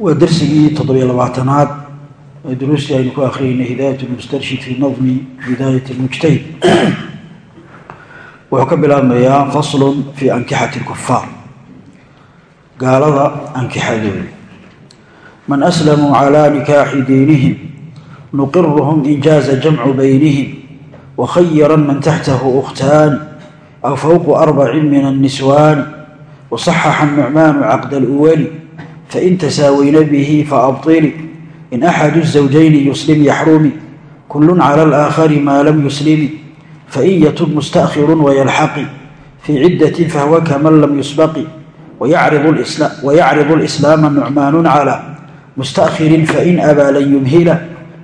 waa darsigii toddobiyo labaatanaad ee duruustii aynu ku akriyeynay hidaayat lmustarshid fi nadmi bidaayat lmujtahid wuxuu ka bilaabmayaa faslun fi ankixati lkufaar gaalada ankixadooda man aslamuu calaa nikaaxi diinihim nuqiruhum injaaza jamcu baynihim wakhayiran man taxtahu ukhtaani aw fowqu arbacin min anniswaani wasaxaxa nucmaanu caqda aluwali fain tasaawayna bihi faabطili in axadu الزawjayni yuslim yaxrumi kulu clى اlآakhari maa lam yuslimi fain yatub mustaأkhiru wayalxaqi fii cidaة fahwa kaman lam yusbaqi wayacriضu اlإslaama nucmaanu calى mustaأkhirin fain abaa lan yumhila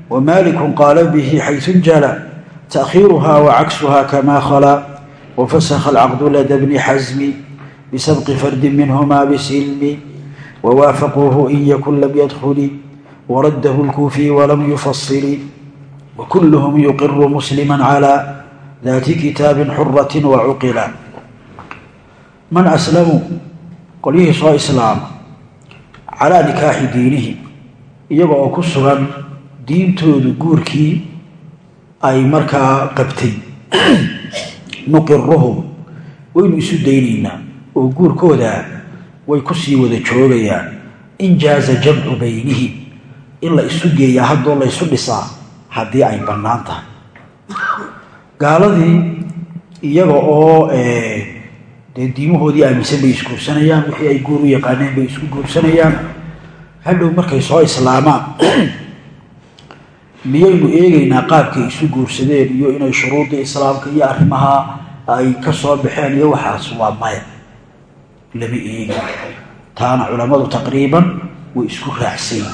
wmaliku qaala bihi xayثu jala تأkhiiruha wacaksuha kama khalaa wafasha اlcaqdu lada bni xasmi bisabqi fardi minhma bsilmi ووافقوه إن يكن لم يدخل ورده الكوفي ولم يفصل وكلهم يقر مسلما على ذات كتاب حرة وعقلا من أسلموا qolyihii soo islaama calaa nikaaxi diinihi iyaga oo ku sugan diintoodu guurkii ay markaa qabtay nuqiruhum waynu isu daynaynaa oo guurkooda way ku sii wada joogayaan. In jaaza jamcu baynihim in la isu geeyaa haddoo la ysu dhisaa haddii ay bannaan tahay. Gaaladii iyaga oo eh, dee diimahoodii aaminsan bay isguursanayaan wixii ay guur u yaqaaneen bay isku guursanayaan. Hadhow markay soo islaamaan miyaynu eegaynaa qaabkay isu guursadeen iyo inay shuruudii islaamka iyo arrimaha ay ka soo baxeen iyo waxaas waa maya lama eegi taana culammadu taqriiban way isku raacsayin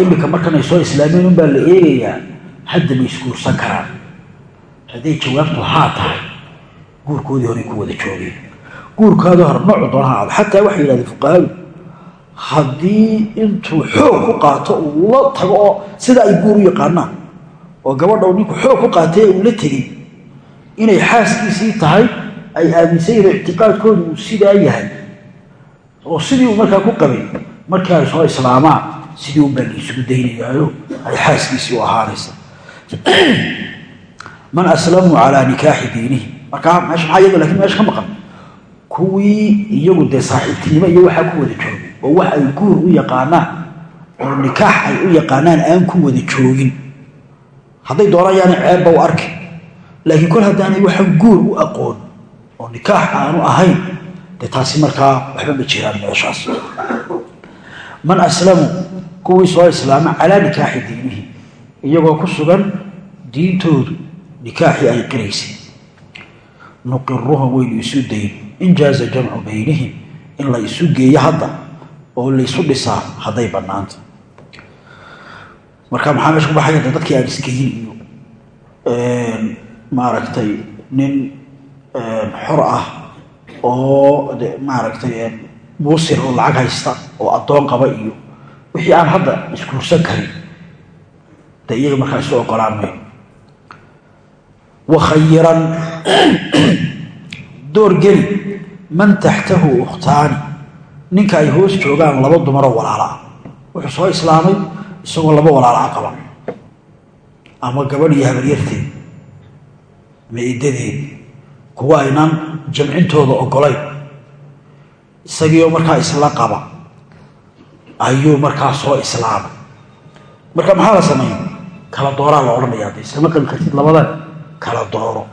iminka markanay soo islaameen unbaa la eegayaa hadda ma isguursan karaan. Hadday jawaabtu haa tahay guurkoodii horay ku wada joogeen. Guurkaadii hore noocu aado xataa waxay yidhahdeen fuqahadu haddii intuu xoog ku qaato uu la tago oo sida ay guur u yaqaanaan oo gabadha ninku xoog ku qaatay uu la tegey inay xaaskiisii tahay ay aaminsan yihiin ictiqaadkoodu uu sidaa yahay oo sidii uu markaa ku qabay markii ay soo islaamaan sidii unbaa la isugu daynayaayo ay xaaskiisii u ahaanaysa. Man aslamuu calaa nikaaxi diinihi. Markaa meesha maxaa iyada laakiin meesha ka maqan? Kuwii iyagu dee saaxiibtinimo iyo waxaa ku wada joogay oo wax ay guur u yaqaanaan oo nikaax ay u yaqaanaan aan ku wada joogin. Hadday doonaan ceebba u arki laakiin kol haddaanay waxaan guur u aqoon oo nikaax aanu ahayn dee taasi markaa waxba ma jiraan meeshaas. Man aslamu kuwii soo islaama calaa nikaaxi diinihi iyagoo ku sugan diintoodu nikaaxii ay qiraysay nuqiruhum waynu isu dayn in jaaza jamcu baynihim in la isu geeyo hadda oo laysu dhisaa hadday bannaanta. Marka maxaa meesha ku baxaya? Dadkii aan isgeyin iyo maaragtay nin xor ah oo maaragtay muusir oo lacag haysta oo addoon qaba iyo wixii aan hadda isguursan karin. De iyaga markaa isu ogolaan wakhayiran door geli man taxtahu ukhtaani ninka ay hoos joogaan laba dumaroo walaala. Ah wuxuu soo islaamay isagoo laba walaala a qaba ama gabadh iyo habaryarteed maidadeed kuwa aynaan jamcintooda ogolayn isagiioo markaa isla qaba. Ayuu markaa soo islaamay marka maxaa la sameeya kala dooraa la odhanaya de iskama qabi kartid labadan kala dooro.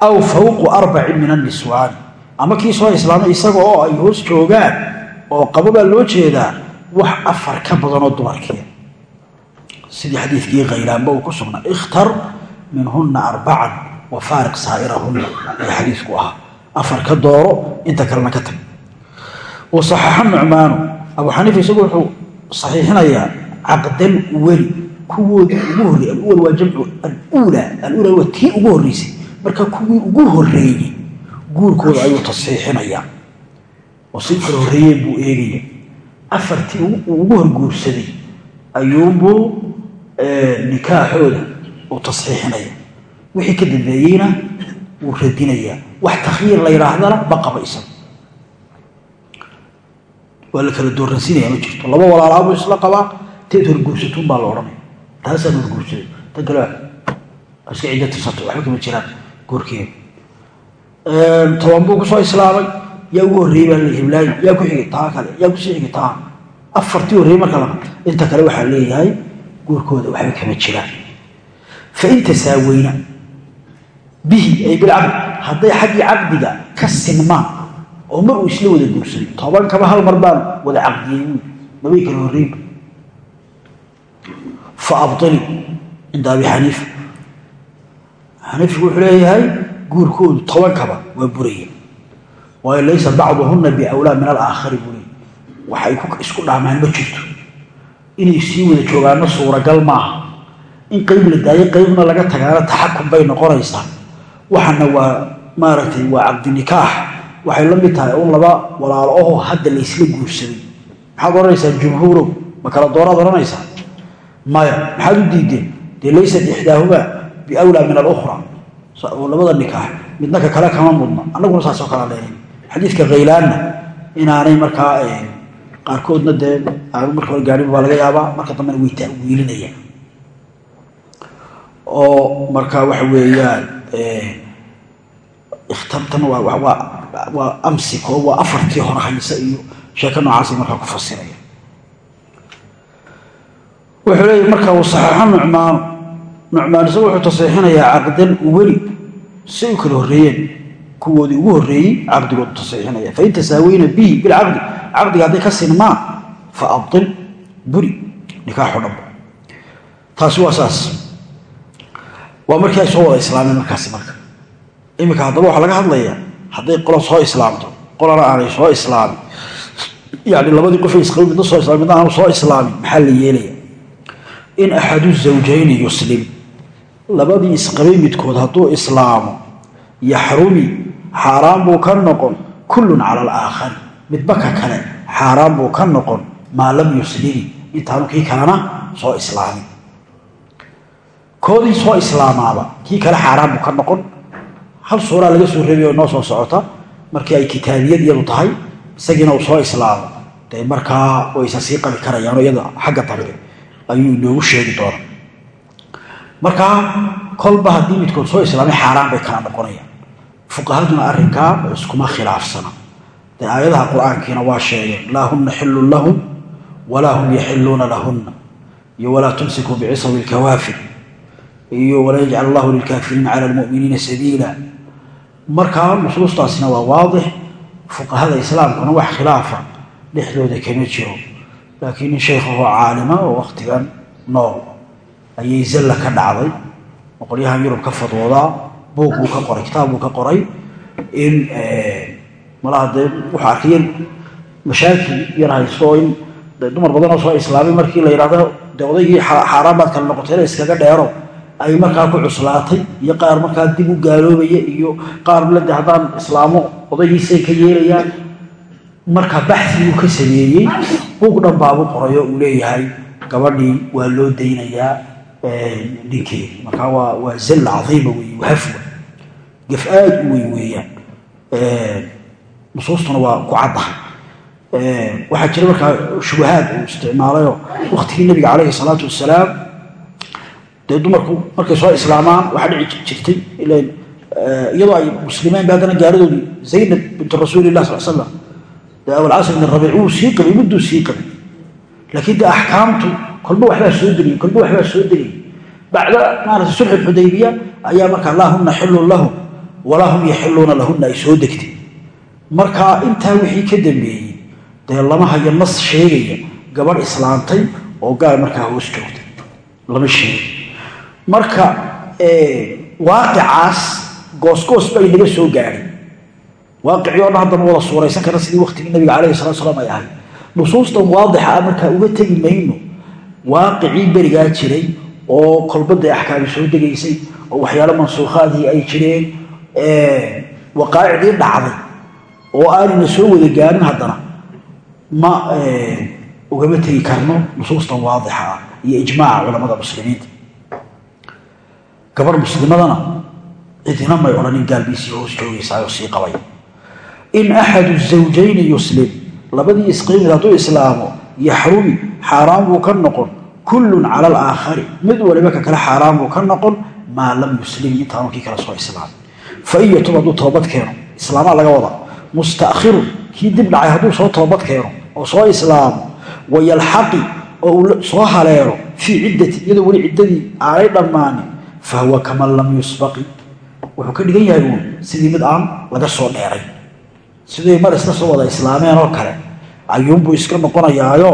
Aw fawqu arbacin min anniswaani ama kii soo islaamay isaga oo ay hoos joogaan oo qabo baa loo jeedaa wax afar ka badanoo dumarkeeda sidii xadiidkii khaylaanba uu ku sugnaa ikhtar minhunna arbacan wafaariq saairahunna ee xadiisku ahaa. Afar ka dooro inta kalena ka tag. Wasaxaxa nucmaanu abu xaniifa isagu wuxuu saxiixinayaa caqdan weli kuwoodii ugu horrey aluwal waa jamcu aluula. Aluula waa tii ugu horreysay. Marka kuwii ugu horreeyey guurkooda ayuu tasxiixinayaa oo si kala horreeyeen buu eegaya afartii ugu horguursaday ayuunbuu nikaaxooda uu tasxiixinaya wixii ka dambeeyeyna wuu radinayaa wax takhyiir la yidhaahdana ma qaba isaga waa la kala dooransinaya ma jirto. Laba walaalaabuu isla qabaa teed horguursatuun baa la odhanaya. Taasaan horguursaday tan kale iska ciddo tirsato waxba kama jiraan goorkeeda toban buu ku soo islaamay. Yaa ugu horreeyey baa la hiblaayo yaa ku xigay taa kale yaa ku sii xigay taa. Afartii horreeyey marka laba inta kale waxaa leeyahay guurkooda waxba kama jiraan. Fain tasaaweyna bihi ay bilcaqdi hadday xaggii caqdiga ka sinmaan oo mar uu isla wada guursaday toban kaba hal mar baan wada caqdiyey mabay kala horreynba fa abili cinda abi xaniifa xaniifku wuxuu leeyahay guurkoodu tobankaba waa buraya waayo laysa bacduhuna biawlaa min alaakhari buu leey waxay isku dhaamaan ma jirto. Inay sii wada joogaano suuragal maaha. In qeyb la daayo qeybna laga tagaana taxakum bay noqonaysaa waxana waa maaragtay waa cabdi nikaax waxay la mid tahay un laba walaalo ahoo hadda laysla guursaday. Maxaad odhanaysaa jumhuurow ma kala dooraad odhanaysaa? Maya maxaad u diideen? Dee laysat ixdaahumaa biawlaa min alukhra. Labada nikaax midna ka kale kama mudna. Annaguna saasoo kala leenay xadiidka khaylaanna inaanay markaa qaarkoodna dee marka hore gaariba baa laga yaabaa marka dambena way ta'wiilinayaan oo marka waxa weeyaan ikhtartan waa oo waa afartii hore haysa iyo sheeko noocaasay markaa ku fasiraya. Wuxuu leeyahy marka uu saxeexo nucmaan isagu wuxuu taseexinayaa caqdan weli si u kala horreeyeen kuwoodii ugu horreeyey caqdigoodu taseexinaya fain tasaaweyna bihi bilcaqdi caqdiga hadday ka sinmaan fa abdil buri nikaaxo dhanba taasi waa saas. Waa markii ay soo wada islaameen markaasi marka iminka haddaba waxaa laga hadlayaa hadday qola soo islaamto qolana aanay soo islaamin. Yani labadii qofay isqabin midna soo islamin midna aanu soo islaamin maxaa la yeelaya? In axadu zawjayni yuslim. Labadii isqabay midkood hadduu islaamo yaxrumi xaaraan buu ka noqon kullun cala alaakhari midba ka kale xaaraan buu ka noqon maa lam yuslimi. Intaanu kii kalena soo islaamin. Koodii soo islaamaaba kii kale xaaraan buu ka noqon hal suuraa laga soo reebay oo noo soo socota markii ay kitaabiyad iyadu tahay isagiina uu soo islaamo. Dee markaa waysa sii qabi karayaanoo iyada xagga dambe ayuu inoogu sheegi doona markaa kolba haddii midkood soo islaamay xaaraan bay kala noqonayaan. Fuqahaduna arrinkaa iskuma khilaafsana. Dee aayadaha qur'aankiina waa sheegeen laa hunna xillun lahum walaa hum yaxiluuna lahunna. Iyo walaa tumsikuu bicisawi lkawaafir. Iyo walaa yajcal allahu lilkaafiriina cala lmuminiina sabiila markaa nusuustaasina waa waadix fuqahada islaamkuna wax khilaafa dhexdooda kama jiro. Laakiin nin sheekhahoo caalima oo wakhtigan nool ayay zalla ka dhacday oo qolyahan yurub ka fadwoodaa buug buu ka qoray kitaab buu ka qoray in malaha dee wuxuu arkay mashaakil yar haysto in dumar badanoo soo islaamay markii la yidhahdo dee odaygii xaaraan baad kala noqotay ina iskaga dheero ay markaa ku cuslaatay iyo qaar markaa dib u gaaloobaya iyo qaar lade haddaan islaamo odaygiisay ka yeelayaan. Marka baxsiguu ka sameeyey buug dhan baabu qoray uu leeyahay gabadhii waa loo daynayaa ninkeedi markaa waa zalla cadiima weeye wahafwa gaf aad u weyn weeyaan. Nusuustuna waa ku caddahay waxaa jira markaa shubahaad uu isticmaalayoo waktigii nabiga calayhi salaatu wasalaam dee dumarku markay soo islaamaan waxaa dhici jirtay ilan iyadoo ay muslimeen ba haddana gaaradoodii zaynab bintu rasuuli lah sal slam dee abulcasr bin rabiic wuu sii qabay mudduu sii qabay. Laakiin dee axkaamtu kolba waxbaa soo deliyey kolba waxbaa soo deliyey bacda maarata sulxu xudaybiya ayaa markaa laa huna xilun lahum walaa hum yaxiluuna lahuna ay soo degtay. Marka intaa wixii ka dambeeyey dee lama hayo nas sheegaya gabadh islaantay oo gaal markaa hoos joogta lama sheegay marka waaqicaas goosgoos bay naga soo gaadhay waaqicii o dhan haddama wada suuraysan kara sidii waktigii nabiga calayhi salatu salaam ay ahayd. Nusuustan waadixa markaa uga tegi mayno waaqicii berigaa jiray oo kolbadday axkaami soo degaysay oo waxyaalo mansuukhaadii ay jireen waqaa'icdii dhacday oo aanuna soo wada gaarin haddana ma ugama tegi karno nusuustan waadixa ah iyo ijmaaca culamada muslimiinta gabar muslimadana cidina may odhanin gaalbiisii joogaysaayoo sii qabay. In axadu zawjayni yuslim labadii isqiimid hadduu islaamo yaxrumi xaaraan buu ka noqon kullun cala alaakhari mid waliba ka kale xaaraan buu ka noqon maa lam yuslim intaanu kii kale soo islaam. Fa in yatub hadduu toobad keeno islaamaa laga wada mustakhirun kii dib dhacay hadduu soo toobad keeno oo soo islaamo wayalxaqi oo uu soo haleelo fii ciddati iyadoo weli ciddadii aanay dhammaanin fa huwa kaman lam yusbaqi wuxuu ka dhigan yahay uun sidii mid aan laga soo dheeray. siday mar isla soo wada islaameen oo kale ayuunbuu iska noqonayaayo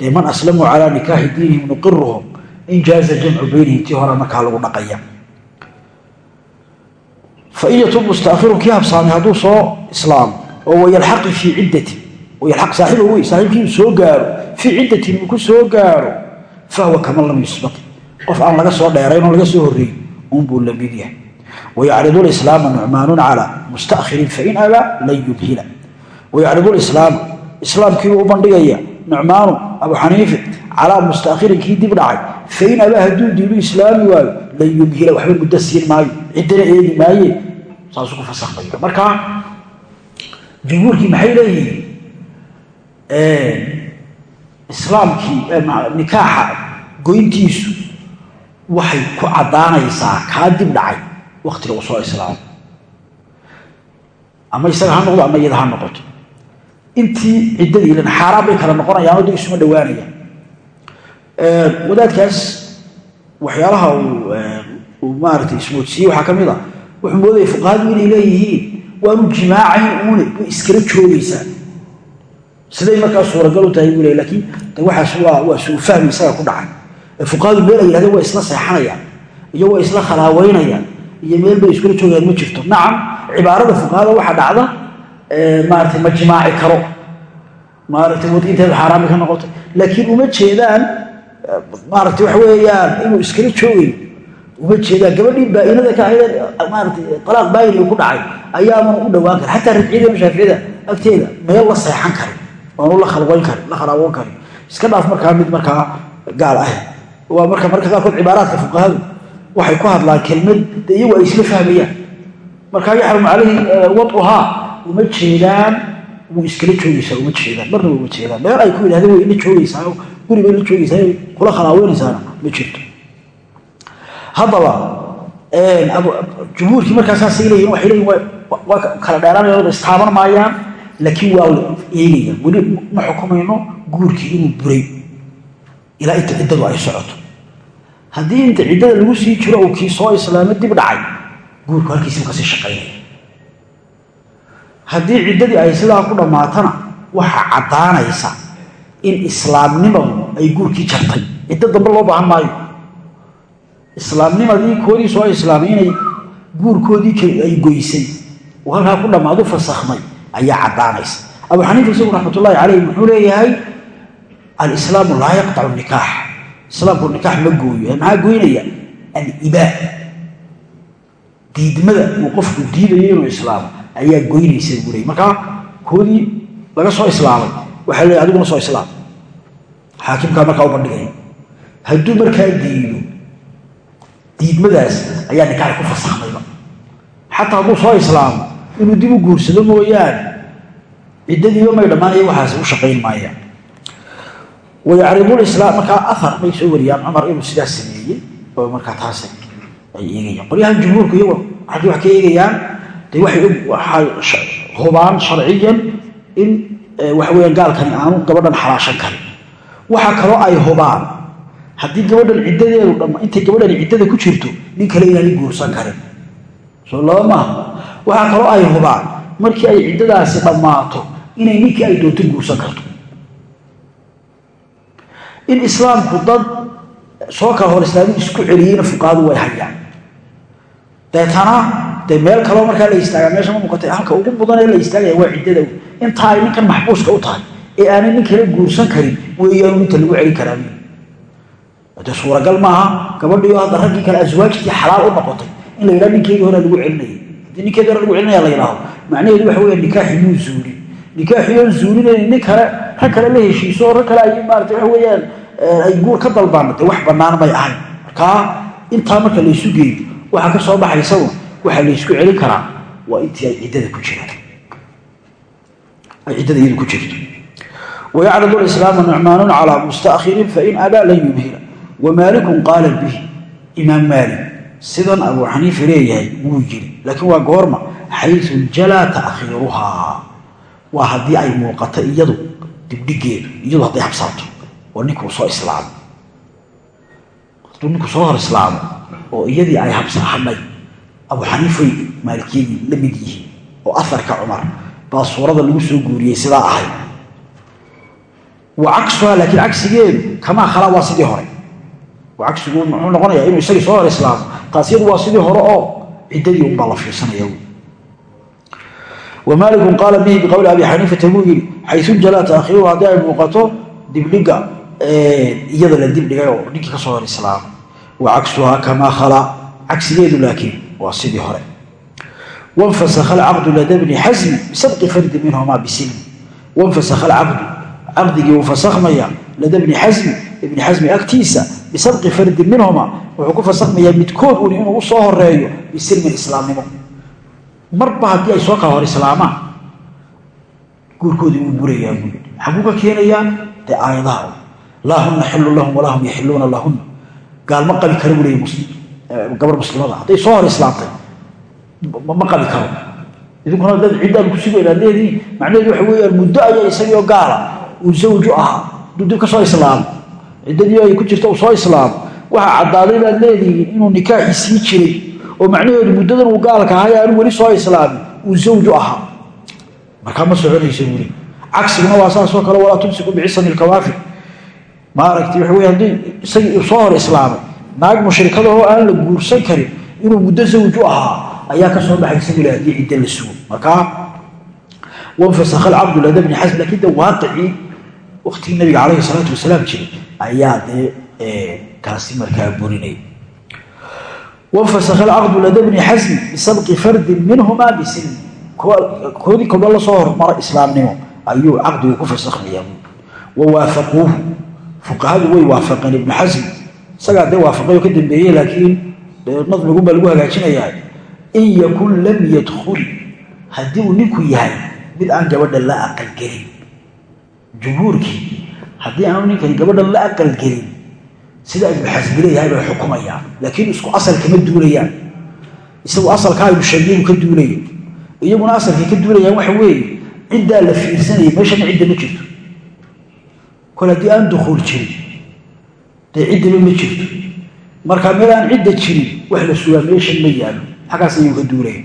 dee man aslamuu calaa nikaaxi diinihim nuqiruhum in jaaza jamcu baynihim tii hore markaa lagu dhaqaya. Fain yatub mustaakhiru kii habsaamay hadduu soo islaamo oo wayalxaqi fii ciddati wayalaq saaxiiba wey saaxiibkii soo gaaro fii ciddatin uu ku soo gaaro fahuwa kaman lam yusbaqi qof aan laga soo dheerayn oo laga soo horreeyey unbuu la yahay. Wayacridu lislaama nucmaanun calaa mustakhirin fain abaa lan yubhila. Wayacridu lislaama islaamkiibuu u bandhigaya nucmaanu abu xaniife calaa mustakhirin kii dib dhacay fain abaa hadduu diidu islaami waayo lan yubhila waxba muddo siin maayo ciddana eegi maaye. Saasuu ku fasakmaya markaa jumhuurkii maxay leeyihiin? Islaamkii nikaaxa goyntiisu waxay ku caddaanaysaa kaa dib dhacay waktiga uu soo islaamo. Ama isaga ha noqdo ama iyada ha noqoto. Intii ciddadii ilan xaaraan bay kala noqonayaan dib isuma dhawaanayaan wadaadkaas waxyaalaha uu maaragtay ismoodsiiyey waxaa ka mid a wuxuu moodaya fuqahadu inay leeyihiin waanu jimaacayn uune way iskala joogaysaa siday markaa suuragal u tahay buu le lakiin waxaas waa waa suu fahmi isaga ku dhacay fuqahadu meel ay yihahdeen way isla seexanayaan iyo way isla khalaaweynayaan iyo meel bay iskula joogayaan ma jirto. Nacam cibaarada fuqahada waxaa dhacda maaratay ma jimaaci karo. Maaratay wadiinteedu xaaraami ka noqoto laakiin uma jeedaan maaragtay waxa weeyaan inuu iskala joogayo uma jeedaan. Gabadhii baainada ka ahayd maaratay alaaq baaini ku dhacay ayaama u dhawaan kara xataa rajciyada mashaaficida agteeda meel la seexan karin oonu la khalwayn karin la khalaawoon karin. Iska dhaaf markaa mid markaa gaal ah waa marka marka qaarkood cibaaraadka fuqahadu waxay ku hadlaan kelmad de iyagu ay isla fahmayaan markaa yaxrumu calayhi waduhaa uma jeedaan wuu iskala joogaysaa uma jeedaan marnaba uma jeedaan. Meel ay ku yidhahdeen way ila joogaysaa guri bay la joogaysaa kula khalaaweynaysaana ma jirto. Haddaba jumhuurkii markaasaasay leeyihiin waxay leeyihiin waa kala dheeraanayaan istaaban maayaan laakiin waa la eegaya weli ma xukumayno guurkii inuu buray ilaa inta ciddadu ay socoto haddii inta ciddada lagu sii jiro uu kii soo islaamo dib dhacay guurku halkiisibu ka sii shaqaynaya haddii ciddadii ay sidaa ku dhammaatana waxaa caddaanaysa in islaamnimadu ay guurkii jartay. Ciddo dambe loo baahan maayo. Islaamnimadii koodii soo islaamay inay guurkoodii ay goysay uu halkaa ku dhammaadu fasakhmay ayaa caddaanaysa. Abu xaniifa isagu raxmatullaahi calayh muxuu leeyahay alislaamu laa yaqtacu nikaax islaamku nikaax ma gooyo maxaa goynaya alibaa diidmada uu qofku diidayo inuu islaamo ayaa goynaysa buu leey markaa koodii laga soo islaamay waxaa leeyahy adiguna soo islaam. Xaakimkaa markaa u bandhigaya hadduu markaa diido diidmadaas ayaa nikaax ku fasakhmayba xataa hadduu soo islaamo inuu dib u guursado mooyaane ciddadiiba may dhammaanaya waxaas u shaqayn maayaan wayacribulislaam markaa ahar may soo wariyaan cumar inuu sidaas sameeyey oo markaa taas ay eegayaan. Qolyahan jumhuurku iyagu haddii wax ka eegayaan dee waxay waxay hubaan sharciyan in waxa weyaan gaalkani aanu gabadhan xalaashan karin. Waxaa kaloo ay hubaan haddii gabadhan ciddadeedu dham intay gabadhani ciddada ku jirto nin kale inaanay guursan karin. Soo laba maaha kaloo ay hubaan markii ay ciddadaasi dhammaato inay ninkii ay doonto guursan karto in islaamku dad soo kala hor islaamin isku celiyeyna fuqahadu way hayaan. Deetana dee meel kaloo markaa la istaagaa meesha ma muuqatay halka ugu mudanee la istaagaya waa ciddada. Intaa ay ninkan maxbuuska u tahay ee aanay nin kala guursan karin weeyaanu inta lagu celin karaa de suuragal maaha gabadhiio hadda raggii kale aswaajtii xalaal u noqotay in la yidhaha ninkeedii hore lagu celinayay. Haddii ninkeedii hore lagu celinaya la yidhaahdo macnaheedu waxa weya nikaaxi muu zuulin nikaaxiyoon zuulinayn nin kale rag kale la heshiiso rag kale ay maarata waxa weeyaan ay guur ka dalbaana de wax bannaan may ahayn. Markaa intaa marka laysu geeyo waxaa ka soo baxaysawa waxaa laysku celin karaa waa intii ay ciddada ku jiraan ay ciddada iyadu ku jirto. Wayacradu lislaama nucmaanun calaa mustaakhirin fain abaa lan yumhira wamaalikun qaala bihi imaam maalik sidan abuu xaniifa leeyahay wuu yiri laakiin waa goorma xayu jalaa taakhiiruhaa waa haddii ay muuqato iyadu dibdhigeedu iyadu hadday habsaato oo ninkuu soo islaamo hadduu ninku soo hor islaamo oo iyadii ay habsaahadhay abu xaniifay maalikiyadii la mid yihiin oo aharka cumar baa suurada lagu soo guuriyey sidaa ahay. Wa cagsuhaa laakiin cagsigeedu kamaa khalaa waa sidii hore. Cagsigu muxuu noqonayaa inuu isagii soo hor islaamo taas waa sidii hore oo ciddadii unbaa la fiirsanaya wmaaliku qaala bihi biqowli abi xaniifata buu yidhi xayu jalaa taakhiiruhu haddii ay muuqato dibdhiga iyada la dibdhigay oo ninkii ka soo hor islaamo wa cagsuhaa kamaa khalaa cagsigeedu laakiin waa sidii hore. wanfasakha alcaqdu lada bni xasmi bisabqi fardi minhumaa bisilmi wanfasakha alcaqdu caqdigii wuu fasakhmaya lada xasmi ibni xasmi agtiisa bisabqi fardin minhuma wuxuu ku fasakhmayaa midkood un inuu u soo horeeyo bisilmin islaamnimo marba haddii ay soo kala hor islaamaan guurkoodii wuu burayaa buu yidhi maxaa ku ka keenayaan dee aayadaha laa huna xillu lahum walaa hum yaxiluuna lahuna gaalma qabi kara buu leeyay gabar muslimada. Hadday soo hor islaamtay ma qabi karo. Idinkuna dad ciddaan ku sugaynaa leediin macnaheedu waxa weeyaan muddo ayaa isagiioo gaala uu zawju ahaa. Dib ka soo islaamo. Ciddadii ay ku jirta uu soo islaamo. Waxaa caddaaday baad leedihiin inuu nikaaxii sii jiray oo macnaheedu muddadan uu gaalka ahay aanu weli soo islaamin uu zawju ahaa. Markaa ma soconaysa buuli cagsiguna waa saasoo kale walaa tumsiku bicisani ilkawaafir maaragtay waxa wey haddii isagii soo hor islaamay. Naag mushrikadahoo aan la guursan karin inuu muddo zawju ahaa ayaa ka soo baxaysa buli haddii cidda la sugo. Markaa wanfasakha alcabdu lada bni xasm lakiin de waaqicii waktigii nabiga calayhi salaatu wasalaam jiray ayaa dee kaasi markaa burinaya wanfasakha alcaqdu lada bni xasmi bisabqi fardin minhumaa bisilmi koodii kolba la soo hormaro islaamnimo ayuu caqdigu ku fasakhmayaa wawaafaquuhu fuqahadu way waafaqeen ibnu xasmi isagaa dee waafaqayoo ka dambeeyey laakiin nadmigunbaa lagu hagaajinayaa. In yakun lam yadkhul haddii uu ninku yahay mid aan gabadha la aqalgelin jumhuurkii haddii aanu ninkani gabadha la aqalgelin sida ibnu xasmi leeyahay bay xukumayaan. Laakiin isku asal kama duulayaan. Isagu asalkaa ibnu shabiibu ka duulaya iyaguna asalkay ka duulayaan waxa weeye ciddaa la fiirsanaya meeshana cidda ma jirto kol haddii aan dukhuul jirin dee ciddaba ma jirto. Markaa meel aan cidda jirin wax la sugaa meeshan ma yaalo xaggaas ayuu ka duulaya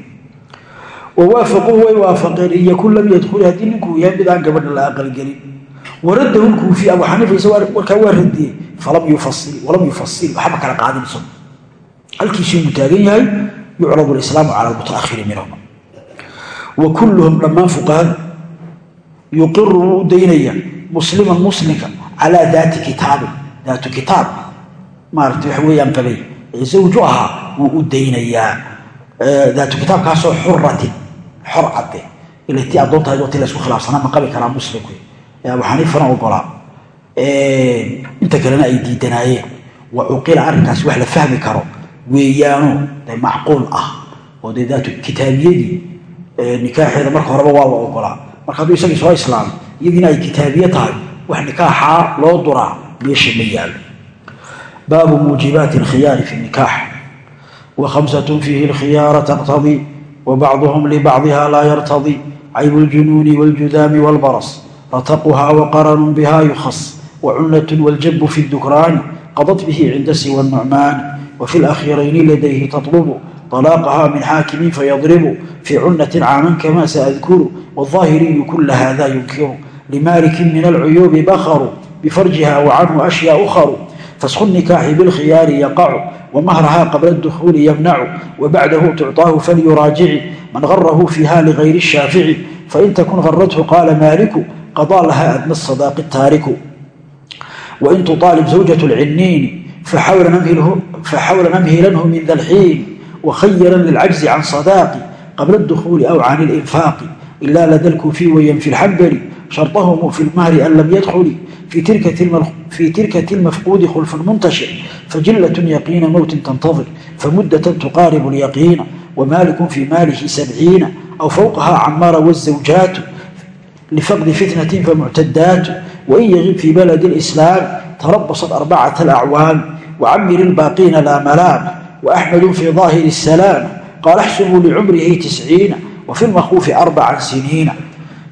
wawaafaquu way waafaqeen. In yakun lam yadkhul haddii ninkuu yahay mid aan gabadha la aqalgelin waradahu lkuufi abu xaniifa warkaa waa radiyey falam yufasil walam yufasil waxba kala qaadin isagu halkiisii uu taagan yahay yucradu lislaamu cala almutaakhiri minhum. Wa kulluhum dhammaan fuqahada yuqiru wuu daynaya musliman muslimka calaa daati kitaabin daatu kitaab maarata waxa weeyaan qabay zawju ahaa wuu u daynayaa daatu kitaabkaasoo xuratin xor cadde ila tii addoontahayd wati la isku khilaafsanaa ma qabi karaa muslimku ee abu xaniifana ogolaa inta kalena ay diidanaayeen wa cuqila arrinkaasi wax la fahmi karo weeyaano de macquul ah oo dee daatu kitaabiyadii nikaaxeeda marka horeba waa la ogolaa marka hadduu iyadiina ay kitaabiye tahay wax nikaaxaa loo duraa meesha ma yaalo baabu muujibaati alkhiyaari fi nikaax wa khamsatun fiihi alkhiyaara taqtadii wa bacduhum libacdiha laa yartadii caybu ljunuuni waaljudaami waalbaras rataquhaa waqaranun biha yukhas وعنة والجب في الذكران قضت به عند سوى النعمان وفي الأخيرين لديه تطلب طلاقها من حاكم فيضرب في عنة عاما كما سأذكر والظاهري كل هذا ينكر لمالك من العيوب بخر بفرجها وعنه أشياء أخر فسخ النكاح بالخيار يقع ومهرها قبل الدخول يمنع وبعده تعطاه فليراجع من غره فيها لغير الشافع فإن تكن غرته قال مالك qadaa lahaa adna sadaaqi taariku wain tuaalib zawjat lciniini faxawla namhilanhu min da lxiini wakhayiran lilcajzi can sadaaqi qabla اdukhuuli aw can اlinfaaqi ila lada lkuufiy wayanfi lxambali sharطahum fi lmahri an lam yadkhuli في تركة المفقود خلف منتشر فجلة يقين موت تنتظر فمدة تقارب اليقين ومالك في ماله سبعين أو فوقها عمار والزوجات لفقد فتنة فمعتدات وإن يغب في بلد الإسلام تربصت أربعة الأعوام وعمر الباقين لا ملام وأحمد في ظاهر السلام قال احسبوا لعمره تسعين وفي المخوف أربعا سنين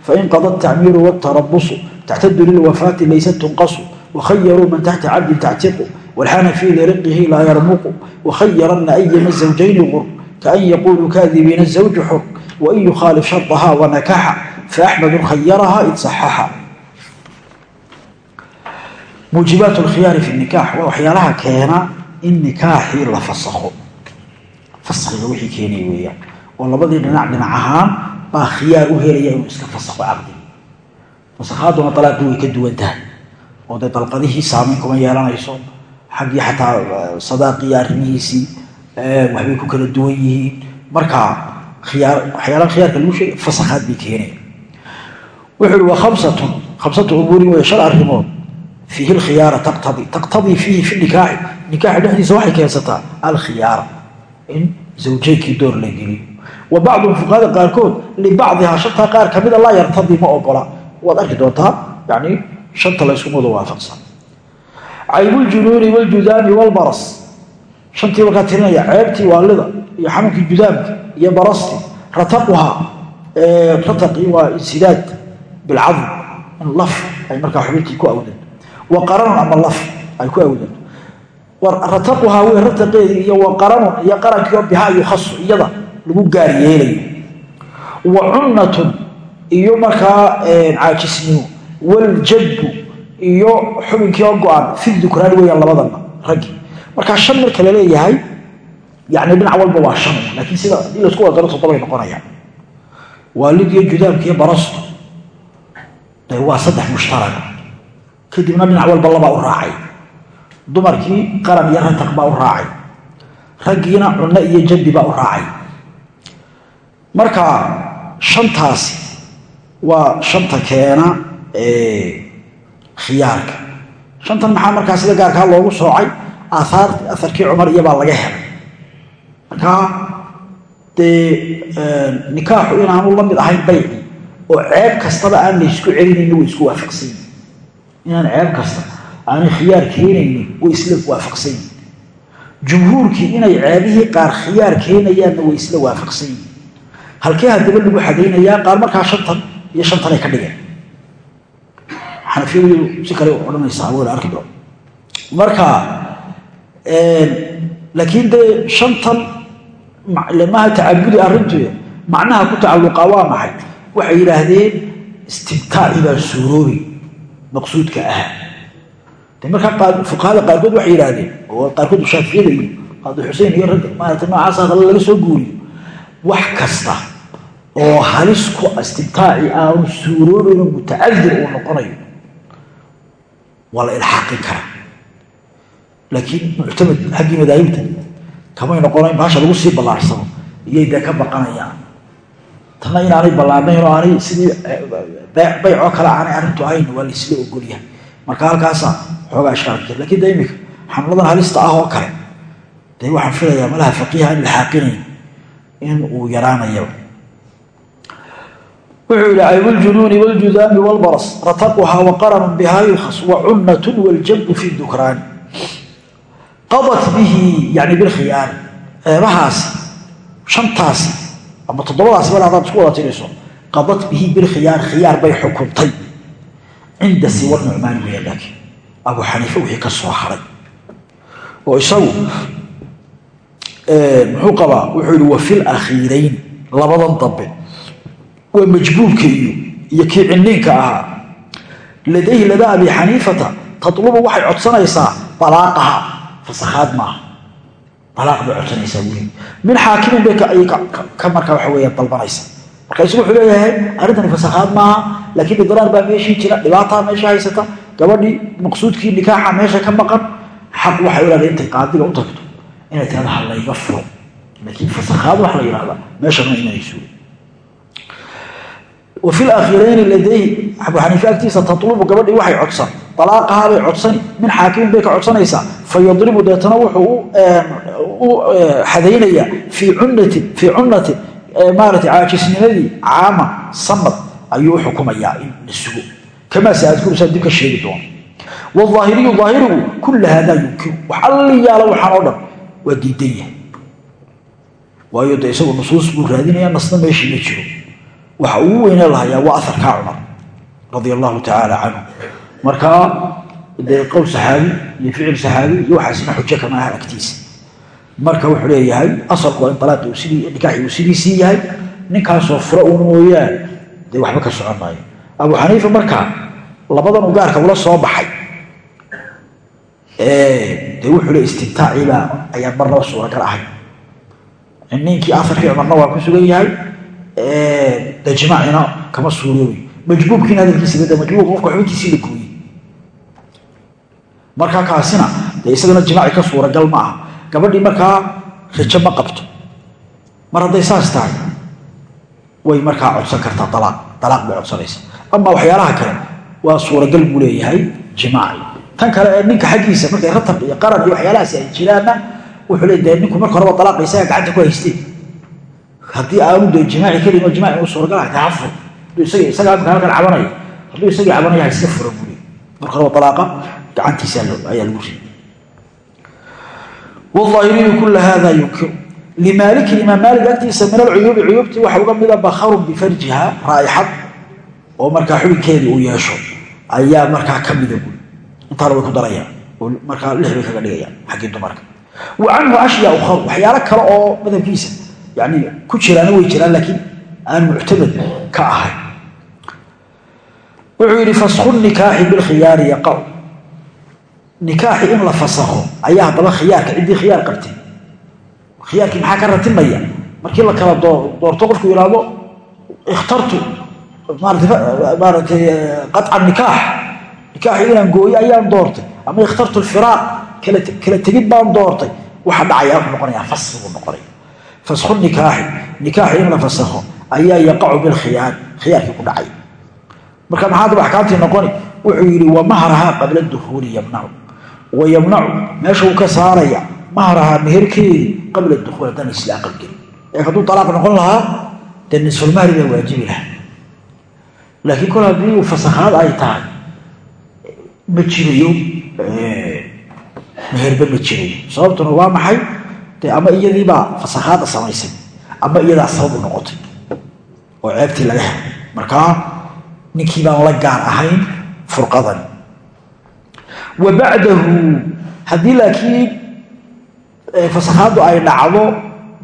fainqada atacmiiru watarabusu tactadu lilwafaati laysa tunqasu wakhayaruu man taxta cabdin tactiqu walxaana fii liriqihi laa yarmuqu wakhayaranna ayama zawjayni qur kaan yaquulu kaadibiina zawju xur wain yukhaalif sharطahaa wanakaxa faaxmadu khayaraha idsaxaxa muujibaat lkhiyaari fi nikaax waa waxyaalaha keena in nikaaxii la fasakho faskhiga wixii keenay weeyaan oo labadii dhinac dhinac ahaan baa khiyaar u helaya inuu iska fasakho caqdi fasakhaaduna alaaqii way ka duwan tahay oo dee dalqadihii saamayn kuma yeelanayso. Xaggii xataa sadaaqii arrimihiisii waxbay ku kala duwan yihiin. Markaa waxyaalaha khiyaarka lagu sheegay fasakhaad bay keenaya wuxuu ihi wa khamsatu umuurin wey shan arrimood. Fiihi lkhiyaara taqtadii taqtadii fiihi fi nikaaxi. Nikaaxa dhexdiisa waxay keensataa alkhiyaara in zawjeynkii door la geliyo wa bacduhum fuqahada qaarkood libacdihaa shantaa qaar kamida laa yartadii ma ogola. Waad arki doontaa yani shanta la isku wada waafaqsan. Caybuljunuuni waljudaami walbaras shantii markaa tirinaya ceebtii waalida iyo xanuunkii judaamka iyo barasti. Rataquhaa rataqii waa insidaad bilcadm in laf ay markaa xubintii ku awdan wa qaranun ama laf ay ku awdan rataquhaa wey rataqeedii iyo wa qaranun lagu gaar yeelayo. Wa cunnatun iyo markaa caajisnimo. Waljadbu iyo xubinkii oo go-an fi dukraani weyaan labadana raggii markaa shan marka la leeyahay yani dhinac walba waa shan laakiin sida haddii la isku wada daro toddobay noqonayaan. Waalid iyo judaabka iyo barastu de waa saddex mushtaraga kadibna dhinac walba labaa u raacay. Dumarkii qaran iyo rataq baa u raacay. Raggiina cunno iyo jadbi baa u raacay marka shantaasi waa shanta keena khiyaarka. Shantan maxaa markaa sida gaarkaa loogu soocay? Aahaar aharkii cumar iyobaa laga helay. Markaa dee nikaaxu inaanu la mid ahayn bayci oo ceeb kastaba aan la isku celinayni way isku waafaqsan yihiin inaan ceeb kasta aanay khiyaar keenaynin way isla waafaqsan yihiin jumhuurkii inay ceebihii qaar khiyaar keenayaanna way isla waafaqsan yihiin halkee haddaba lagu xadaynayaa qaar markaa shantan iyo shantanay ka dhigeen. Xanafiyadu si kale odhanaysaa wala arki doo marka laakiin dee shantan maha tacabudi arrintu macnaha ku tacalluqa waa maxay? Waxay yidhaahdeen istibtaaci baa suuroobi maqsuudka ah de markaa fuqahada qaarkood waxay yidhaahdeen oo qaarkood shaaficiyada iyo qaadi xusein iyo ragga maarata noocaasa hadalla laga soo guuriyo. Wax kasta oo halis ku istibtaaci aanu suuroobayno mutacadir uu noqonayo waa la ilxaaqin karaa. Laakiin muctamad xaggii madaahibta kamay noqonayn baasha lagu sii ballaarsano iyay dee ka baqanayaan. Tanna inaanay ballaarnayn oo aanay sidii baycoo kale aanay arrintu ahayn waa laisla ogolyahay marka halkaasa xoogaa ishkaalka lakiin de imika xamladan halista ah oo kale dee waxaan filayaa malaha faqiiha in ilxaaqinayn in uu yaraanayaba wuxuu yihi caybuljunuuni wljudaami wlbaras rataquhaa waqaranun bihaa yukhas wacunnatun wljabu fi dukraani qadat bihi yani bilkhiyaari ceebahaasi shantaasi ama toddobadaasi bal hadaad isku wada tiriso qadat bihi bilkhiyaar khiyaar bay xukuntay. Cinda siwa nucmaani weya laakiin abu xaniife wixii ka soo haray. Oo isagu muxuu qabaa waa majbuubka iyo kii ciniinka ahaa. Ladayhi lada abi xaniifata tatlubu waxay codsanaysaa alaaqaha fasakhaad maaha. Alaaq bay codsanaysaa weli min xaakimin bay ka markaa waxa weya dalbanaysa marka isagu wuxuu leeyahay arrintani fasakhaad maaha laakiin idraar baa meeshii jira dhibaataa meesha haysata gabadhii maqsuudkii nikaaxa meesha ka maqan xaq waxay leedahay intay qaadiga u tagto inay tirada ha furo. Laakiin fasakhaad wax la yidhahda meeshana imanayso wafi laakhiirayni ladayhi abu xaniife agtiisa tatlubu gabadhii waxay codsan. Alaaqahaa bay codsani min xaakimin bay ka codsanaysaa fa yadribu deetana wuxuu u xadaynayaa fii cunatin fii cunatin maarata caajisnimadii caama sanad ayuu u xukumayaa in la sugo. Kamaa saadkurusaa dib ka sheegi doono wاaahiriyu aahirigu kula haadaa yunkiru wax alli yaalla waxaan oo dhan waxa ugu weynee lahayaa waa aarkaa cumar radia allahu tacaala canhu. Markaa dee qowl saxaabi iyo ficil saxaabi iyo waxaasina xujo kama aha agtiisa. Marka wuxuu leeyahay asalku waa in alaaqi nikaaxi uu sidiisii yahay ninkaasoo fura uun mooyaane. Dee waxba ka socon maayo. Abu xaniifa markaa labadan ugaarka ula soo baxay. Dee wuxuu le istibtaaciibaa ayaan marnaba suuragal ahay. Ninkii afarkii cumarna waa ku sugan yahay de jimaacina kama suuroobi majbuubkiina hadalkiisa de majbuub qofka xubintiisii la gooyey. Markaa kaasina dee isagana jimaaci ka suuragal ma aha. Gabadhii markaa rajo ma qabto. Mar hadday saas tahay way markaa codsan kartaa alaaq alaaq bay codsanaysa ama waxyaalaha kale waa suuragal buu leeyahay jimaaci. Tan kale ee ninka xaggiisa markay ratab iyo qaran iyo waxyaalahaasi ay jiraanna wuxuu le de ninku marka horeba alaaqa gacanta ku haysteen haddii aanu de jimaaci kelima jimaci u suuragal tahay hafur hadduu isaga isagaa imika halkan cabanaya hadduu isagii cabanaya iska fura buu marka horeba alaaqa gacantiisa ayaa lagu riday. Wاaahiriyu kula hada yunkiru limaalikin imaam maalik agtiisa min alcuyuubi cuyuubtii waxa uga mida bakarun bifarjiha raaixad oo markaa xubinkeedii uu yeesho ayaa markaa ka mida buui intaana way ku darayaan. Oo markaa lix bay kaga dhigayaan xaggii dumarka. Wa canhu ashyaa ukhar oo yani ku jiraana way jiraan laakiin aan muctamad ka ahay. Wuxuu yidhi fasku nikaaxi bilkhiyaari yaqac nikaaxi in la fasakho ayaa haddaba khiyaarka ciddii khiyaar qabtay. Khiyaarkii maxaa ka ratimaya? Markii la kala doorto qofku yidhaahdo ikhtartu maaratay qaca nikaax. Nikaaxi inaan gooyo ayaan doortay ama ikhtartu lfiraaq kala tegid baan doortay. Waxa dhacaya wuxuu noqonayaa fasl buu noqonaya fasku nikaaxi nikaaxi in la fasakho ayaa yaqacu bilkhiyaari khiyaarkii ku dhacay. Marka maxaa daba axkaamtii noqoni? Wuxuu yidhi wa mahrahaa qabla dukuuli yamnacu. Wa yamnacu meesha uu ka saaraya mahrahaa meherkeedii qabla dukuul haddaan isla aqalgelin ee hadduu alaaq noqon lahaa dee nisfulmahri baa waajibi lahaa. Laakiin kol haddii uu fasakhaad ay tahay ma jirayo meherba ma jirayo sababtuna waa maxay ama iyadiibaa fasakhaada samaysay ama iyadaa sabab u noqotay oo ceebtii laga helay. Markaa ninkii baan la gaar ahayn furqadani wa bacdahu haddii laakiin fasakhaadu ay dhacdo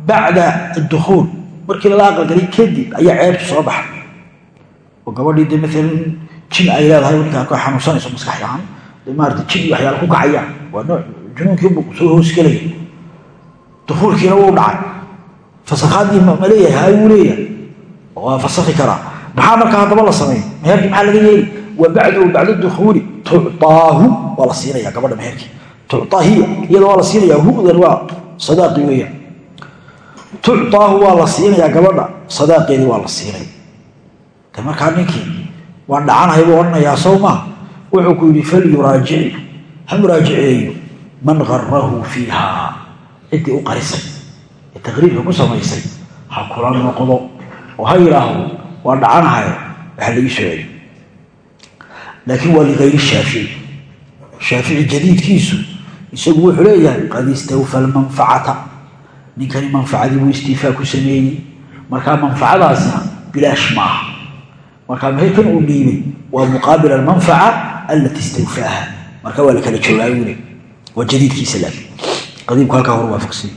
bacda adukhuul markii lala aqalgalay kadib ayaa ceebtu soo baxay. Oo gabadhii de maalan jin ay leedahay ninkaa ka xanuunsanayso maskax de maarata jin iyo waxyaala ku kacayaan waa nooc junuunkiibu soo hoosgelaya dukuulkiina wuu dhacay. Fasakhaadii ma leeyahay hay wuu leeyahay. Waa fasakhi karaa maxaa markaa haddaba la sameey meherkii maxaa laga yeeli wa bacdahu bacda dukuuli tucaahu waa la siinaya gabadha meherkii. Tucaahiya iyada waa la siinaya hudan waa sadaaqii weeyaan tucaahu waa la siinayaa gabadha sadaaqeedii waa la siinaya de markaa ninkii waan dhacanahay buu odhanayaa sow wuxuu ku yidhi falyuraajici ha muraajiceeyo man garahu fiiha ciddii u qarisay ee taqriibka ku samaysay ha kula noqdo oo ha yidhaahdo waa dhacanahay waxa laii sooceyo laakiin waa ligayri shaafici shaafici jadiidkiisu isagu wuxuu leeyahay qad istawfa almanfacata ninkani manfacadii buu istiifaa ku sameeyey. Markaa manfacadaasina bilaash ma aha. Markaa meherkan uu dhiibay? Waa muqaabil almanfaca alati istawfaaha. Marka waa la kala joogaayule waa jadiidkiisa laakiin qadiimku halkaa hor waafaqsay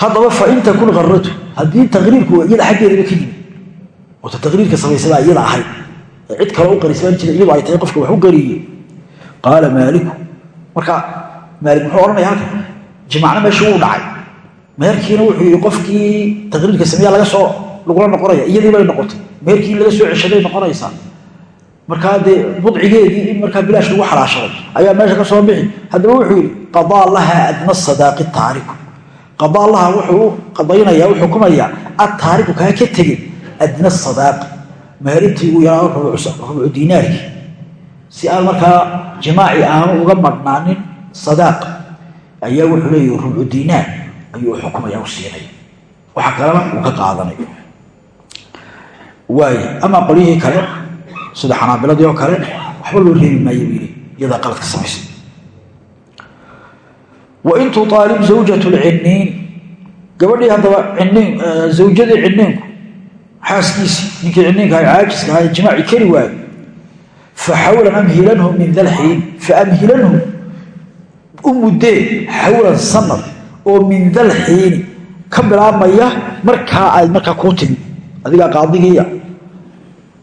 haddaba fain takun karatu haddii taqriirku iyada xaggeedaba ka yimid oota taqriirka samaysabaa iyada ahayd ee cid kale u qarisbaan jira iyadu ay tahay qofka wax u gariye qaala maaliku marka maalik muxuu odhanaya halka jimacna meesha wuu dhacay meherkiina wuxuu yidhi qofkii taqriirka sameeya laga soo lagula noqonaya iyadii bay noqotay meherkii laga soo ceshaday noqonaysaa markaa dee budcigeedii in markaa bilaash lagu xalaashaday ayaa meesha ka soo bixi haddaba wuxuu yidhi qadaa laha adna sadaaqi taariku. Qadaa laha wuxuu qadaynaya u xukumayaa adtaariku kaa ka tegey adna sadaaqi meherintii uu yaraa rubucu diinaarkii si aan markaa jimaaci aanu uga madhnaanin sadaaq ayaa wuxuu leeyahy rubcu diinaar ayuu xukumaya u siinaya waxa kalena uu ka qaadanaya waay amaa qolyihii kale sida xanaabiladii oo kale waxba loo reebi maayo buu iyadaa qaladka samaysay wain tuaalib zawjat lciniin gabadhii haddaba ciniin zawjadii ciniinku xaaskiisii ninkii ciniinka aha caajiska aha jimaaci kari waayo faxawlan amhilanhu min dalxiin faamhilanhu u muddee xawlan sanad oo min dalxiini ka bilaabmaya markaa aad markaa kuu timid adigaa qaadigiiya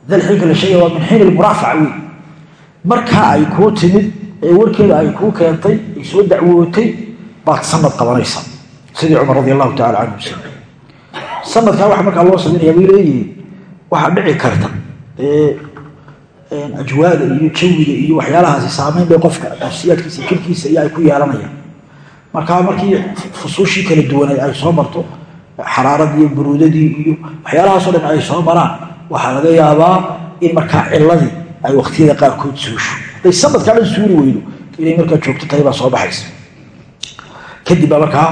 dalxiinka la sheegaya waa min xiin ilmuraafaca wey markaa ay kuu timid ee warkeeda ay kuu keentay ay soo dacwootay baad sanad qabanaysa sidii cumar radi allahu tacala canhu sa sanadkaa waxa markaa loo samaynaya bay leeyihiin. Waxaa dhici karta ajwaada iyo jawiga iyo waxyaalahaasi saamayn bay qofka nafsiyaadkiisa jirkiisa iyo ku yeelanayaan. Markaa markii fusuushii kala duwanay ay soo marto xaraaradii iyo buruudadii iyo dhan ay soo maraan waxaa laga yaabaa in markaa ciladii ay waqtiyada qaarkood suusho hadday sanadkaa dhan suuri weydo inay markaa joogto tahay baa soo baxaysa. Kadib baa markaa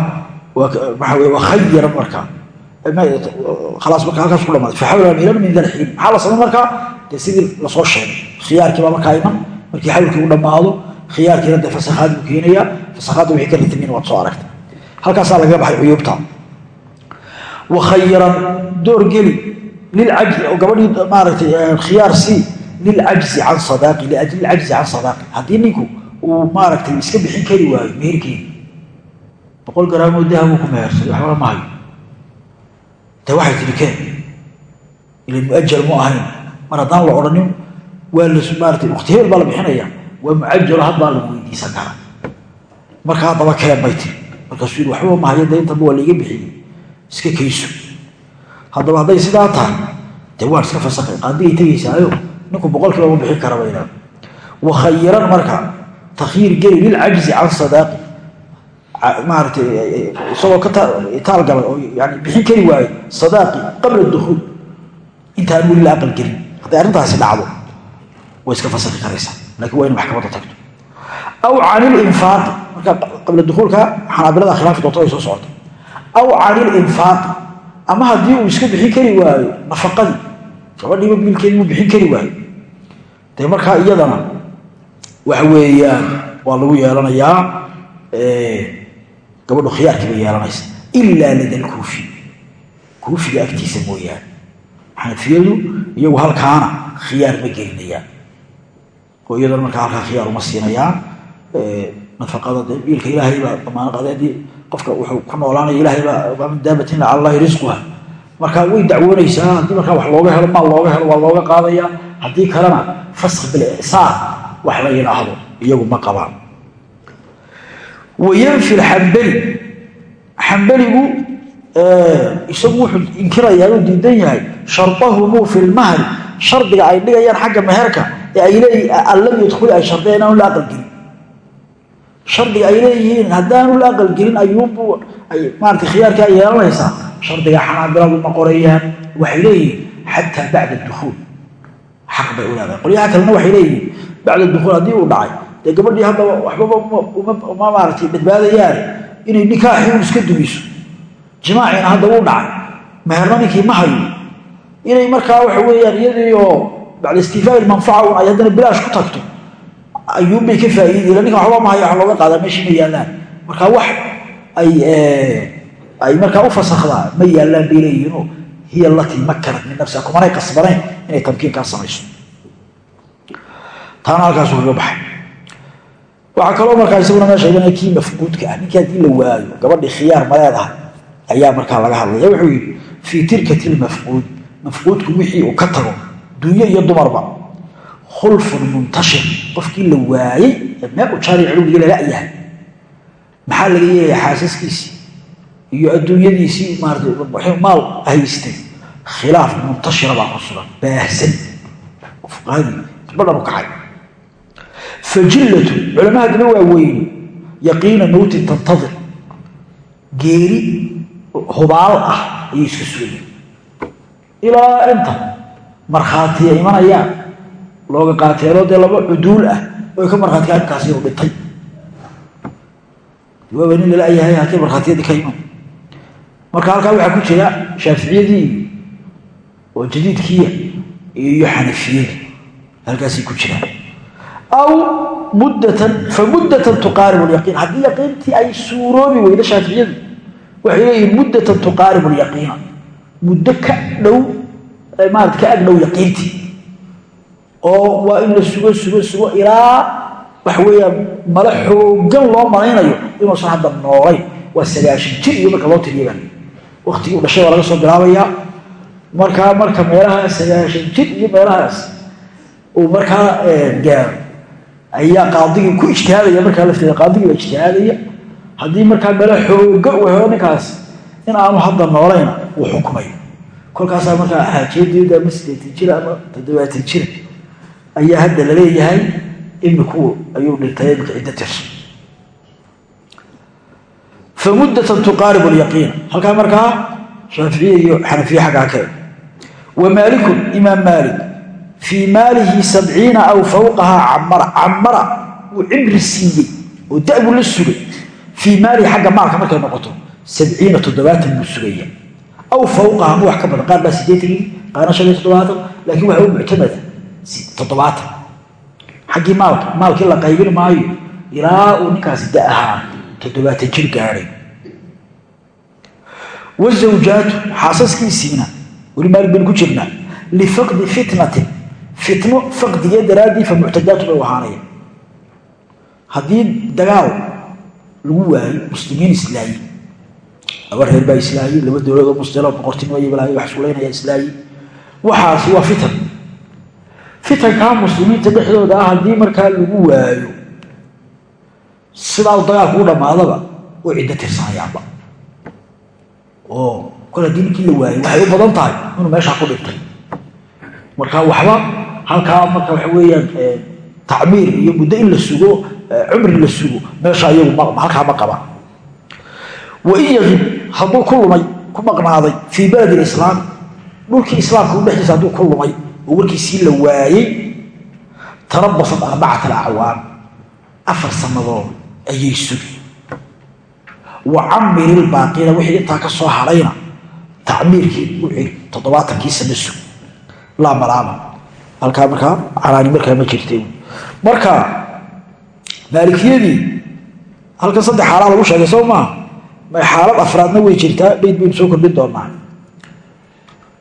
wakhayiran markaa. Khalaas marka halkaas ku dhamaaday faxawla milan min dalxiin maxaa la samay markaa? Dee sidii la soo sheegay. Khiyaarkii baa markaa iman. Markii xawlkii u dhammaado khiyaarkiina dee fasakhaad buu keenayaa. Fasakhaadda wixii ka ritimin waad soo aragtay. Halkaasaa lagaga baxay cuyuubta wakhayiran doorgeli lilcajzi oo gabadhii maaragtay khiyaar sii lilcajzi can sadaaqi liajli lcajzi can sadaaqi. Haddii ninku uu maaragtay iska bixin kari waayo meherkeedi boqol garaamoo dahabuu ku mehersaday waxbana ma hayo. De waxay tihi keen ila muajal mu ahayn. Mar haddaan la odhanin waa la maarata wakti hebel baa la bixinaya waa mucajalo hadbaa lagu weydiisan karaa. Marka haddaba keen bay tiri markaasuu yidhi waxba mahayo laiga bixiyey. Iska kayso haddaba hadday sidaa tahay dee waan iska fasakay qaadigay tegaysaayo ninku boqolkiiba ma bixin kara bayna. Wakhayiran marka takhyiir geli lilcajzi can sadaaqi maaratay isagoo ka taalgalay oo yani bixin kari waayo sadaaqi qabla dukuul intaan weli la aqal gelin hadday arrintaasi dhacdo way iska fasakhi karaysaa. Lakiin waa ina maxkamadda tagto. Aw can ilinfaaqi marka qabla dukuulka xanaabilada khilaafi doonto ay soo socota aw can ilinfaaqi ama haddii uu iska bixin kari waayo nafaqadii gabadhiiba biilkeedii bixin kari waayo. Dee markaa iyadana waxa weeyaan waa lagu yeelanayaa gabadhu khiyaarkii bay yeelanaysa ilaa lada lkuufi kuufiga agtiisa mooyaane. Xanafiyadu iyagu halkaana khiyaar ma gelinayaan. Oo iyadana markaa halkaa khiyaar uma siinayaan. Nafaqada biilka ilaahay baa damaano haddii qofka wuxuu ku noolaanaya min daabatin cala allahi risquha marka way dacwoonaysaa haddii markaa wax looga helo maal looga helo waa looga qaadaya haddii kalena faski bilisaar wax la yidhaahdo iyagu ma qabaan. Wayanfi xambali xambaligu isagu wuxuu inkirayaa uu diidan yahay sharahumuu fi lmahri shardiga ay dhigayaan xagga meherka ee ay leeyihiin an lam yadkhuli ay shardeen inaanu la aqalgelin shardiga ay leeyihiin haddaanu la aqalgelin ayuubu ay maarata khiyaarkii ay yeelanaysaa. Shardiga xanaabiladu ma qorayaan waxay leeyihiin xataa bacda dukuul xaq bay u leedahay. Qolyaha kalena waxay leeyihiin bacda dukuul haddii uu dhacay dee gabadhii haddaba waxbaba uma maaratay badbaadayaan inay nikaaxii un iska dumiso. Jimaaciina hadda uu dhacay. Meherna ninkii ma hayo. Inay markaa waxa weeyaan iyadii oo bacda istifaa ilmanfaca un ay haddana bilaash ku tagto ayuunbay ka faa'iidey ila ninkan waxba ma hayo wax looga qaadaa meeshii ma yaallaan marka wax ay ay markaa u fasakdaa ma yaallaan bay hiya alatii makanat min nafsiha kumanay qasbanayn inay tamkiinkaa samayso. Taana halkaasuu kaga baxay. Waxaa kaloo markaa isaguna meesha iganaya kii mafquudka ah. Ninkii haddii la waayo gabadhii khiyaar maleedaha ayaa markaa laga hadlaya. Wuxuu yidhi fii tirkati lmafquud mafquudku wixii uu ka tago dunyo iyo dumarba khulfun muntashir. Qofkii la waayey ee meel u jaari cilowgiga lala yahay. Maxaa laga yeelaya xaasaskiisii iyo adduunyadiisii maarata maal haystay? Khilaaf muntashira baa ku sugan baahsan. Fuqahadii badhan u kacay. Fajillatu culamahadna waa weyne yaqiina mowtin tantadir. Geeri hubaal ah ayay iska sugayeen ilaa inta markhaatiya imanayaan looga qaateelo dee laba cuduul ah oy ka markhaatiyaa ninkaasi inuu dhintay. Waaba nin lalayahay halkii markhaatiyadii ka iman marka halkaa waxaa ku jira shaaficiyadii oo jadiidkiiya iyo xanafiyadii halkaasay ku jiraan aw muddatan fa muddatan tuqaaribu lyaqiin haddii yaqiintii ay suuroobi weydo shaaficiyadu waxay leeyihiin muddatan tuqaaribu lyaqiina muddo ka dhow maarata ka agdhow yaqiintii oo waa in la sugo sugo sugo ilaa waxa weeyaan mala xoogan loo malaynayo inuusan hadda noolayn waa sagaashan jir iyo marka loo tiriyaban waktigii u dhashay waa laga soo bilaabayaa markaa marka meelaha sagaashan jir iyo meelahaas uu markaa gaaro ayaa qaadigii ku ijtihaadaya markaa lafteeda qaadigii baa ijtihaadaya haddii markaa meelo xooga u helo ninkaas in aanu hadda noolayna uu xukumayo kolkaasaa markaa xaajeedooda ama sideetan jir ama toddobaatan jir ayaa hadda la leeyahay imiku ayuu dhintay imika ciddo tirsan famuddatan tuqaaribu lyaqiina halkaa markaa shaaficiya iyo xanafiye xaggaa kale wa maalikun imaam maalik fii maalihi sabciina aw fawqahaa camara camara uu cimri siiyey oo da-buu la sugay. Fii maalihi xagga maalka markay noqoto sabciina toddobaatan buu sugaya aw fawqaha ma wax ka badan qaar baa sideetan qaarna shan iyo toddobaatan laakiin waxa u muctamada toddobaatan xaggii maalka maalkii la qaybin maayo ilaa uu ninkaasi da ahaa toddobaatan jir gaadhay wazawjaatu xaasaskiisiina weli maalik baynu ku jirnaa lifaqdi fitnatin fitno faqdigee daraaddii fa muctadaatu bay ahaanaya haddii dagaal lagu waayo muslimiin islaayi laba reer baa islaayi laba dowladoo muslimo boqortinimo iyo balaayo wax sulaynaya islaayi waxaasi waa fitan fitankaa muslimiinta dhexdooda ah haddii markaa lagu waayo sidaa dagaalku u dhammaadaba way ciddo tirsanayaanba. Oo kol haddii la waayey waxay u badan tahay inuu meeshaa ku dhintay. Marka waxba halkaa marka waxa weeyaan tacmiir iyo muddo in la sugo cumri la sugo meesha iyagu halkaa ma qabaan. Wain yaqib hadduu ku lumay ku maqnaaday fii baladi lislaam dhulkii islaamka u dhexdiisa hadduu ku lumay oo warkiisii la waayey tarabasat arbacata alacwaam afar sannadood ayay sugi. Wa camiri lbaaqina wixii intaa ka soo hadhayna tacmiirkii u celi toddobaatankii sano sug laa malaama. Halkaa markaa canaani markaa ma jirta marka halkan saddex xaalaa lagu sheegay soo maaha xaalad afraadna way jirtaa bayd baynu soo kordhin doonaa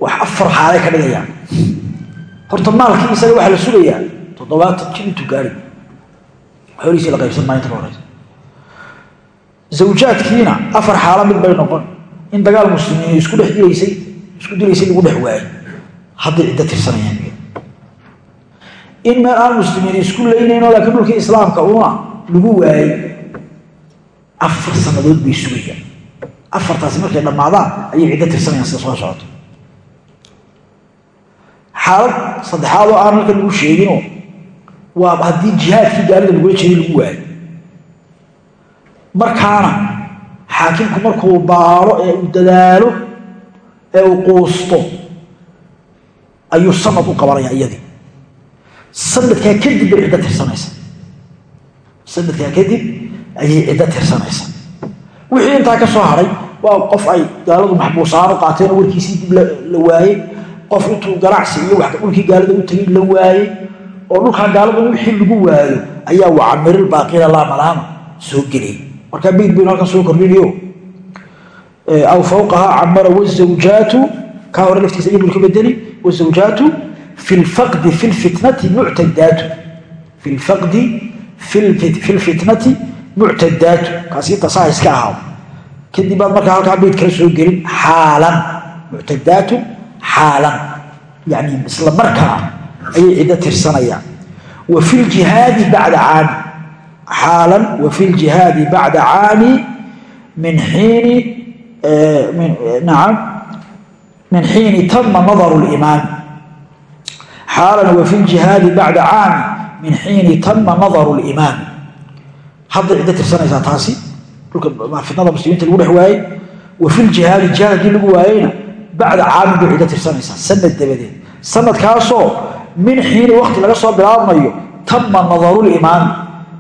wax afar xaalay ka dhigayaan horta maalkii isaga waxaa la sugayaa toddobaatan jir intuu gaari. Xoolihiisii la qaybsan maayo inta ka horeysa. Zawjaadkiina afar xaalo mid bay noqon. In dagaal muslimiin isku dhex dilaysay isku dilaysay lagu dhex waayey hadday ciddo tirsanayaan in meel aan muslimiin isku laynayno laakiin dhulkii islaamka una lagu waayey afar sannadood bay sugayaan afartaasi markay dhammaadaan ayay ciddo tirsanayaan sida soo socoto xaalad saddexaad oo aan halkan lagu sheeginoo waa haddii jihaadkii gaalida lagula jeeday lagu waayo. Markaana xaakimku markuu baaro ee uu dadaalo ee uu quusto ayuu sanad u qabanaya iyadii. Sanadkaa kadib bay ciddo tirsanaysa. Sanadkaa kadib ayay ciddo tirsanaysa. Wixii intaa ka soo hadhay waa qof ay gaaladu maxbuusaan u qaateen oo warkiisii dib la waayey qof intuu ganacsi iyo dhulkii gaalada u tegay la waayey oo dhulkaa gaalada wixii lagu waayo ayaa wacamiril baaqina laa malaama soo gelay markaa bayd baynu halkan soo kordhinayo aw fawqahaa camara wazawjaatu kaa hore laftiisa iyaduu ka bedeli wazawjaatu fi lfaqdi fi lfitnati muctadaatu. Fi lfaqdi fi lfitnati muctadaatu. Kaasi tasaa iska ahaa. Kadib baad markaa halkaa bayd kala soo gelin xaalan. Muctadaatu xaalan yani isla markaa ayay ciddo tirsanayaan wa fi ljihaadi bacda caami xaalan wa fi ljihaadi bacda caami min xiini nacam min xiini tama nadaru limaami xaalan wa fi ljihaadi bacda caami min xiini tama nadaru limaami hadday ciddo tirsanaysaa taasi dhulka fitnada muslimiinta lagu dhex waayey wa fi haddii lagu waayeyna bacda caamin bay cido tirsanaysaa sanad dabadeed. Sanadkaasoo min xiini wakti laga soo bilaabmayo tama nadarulimaami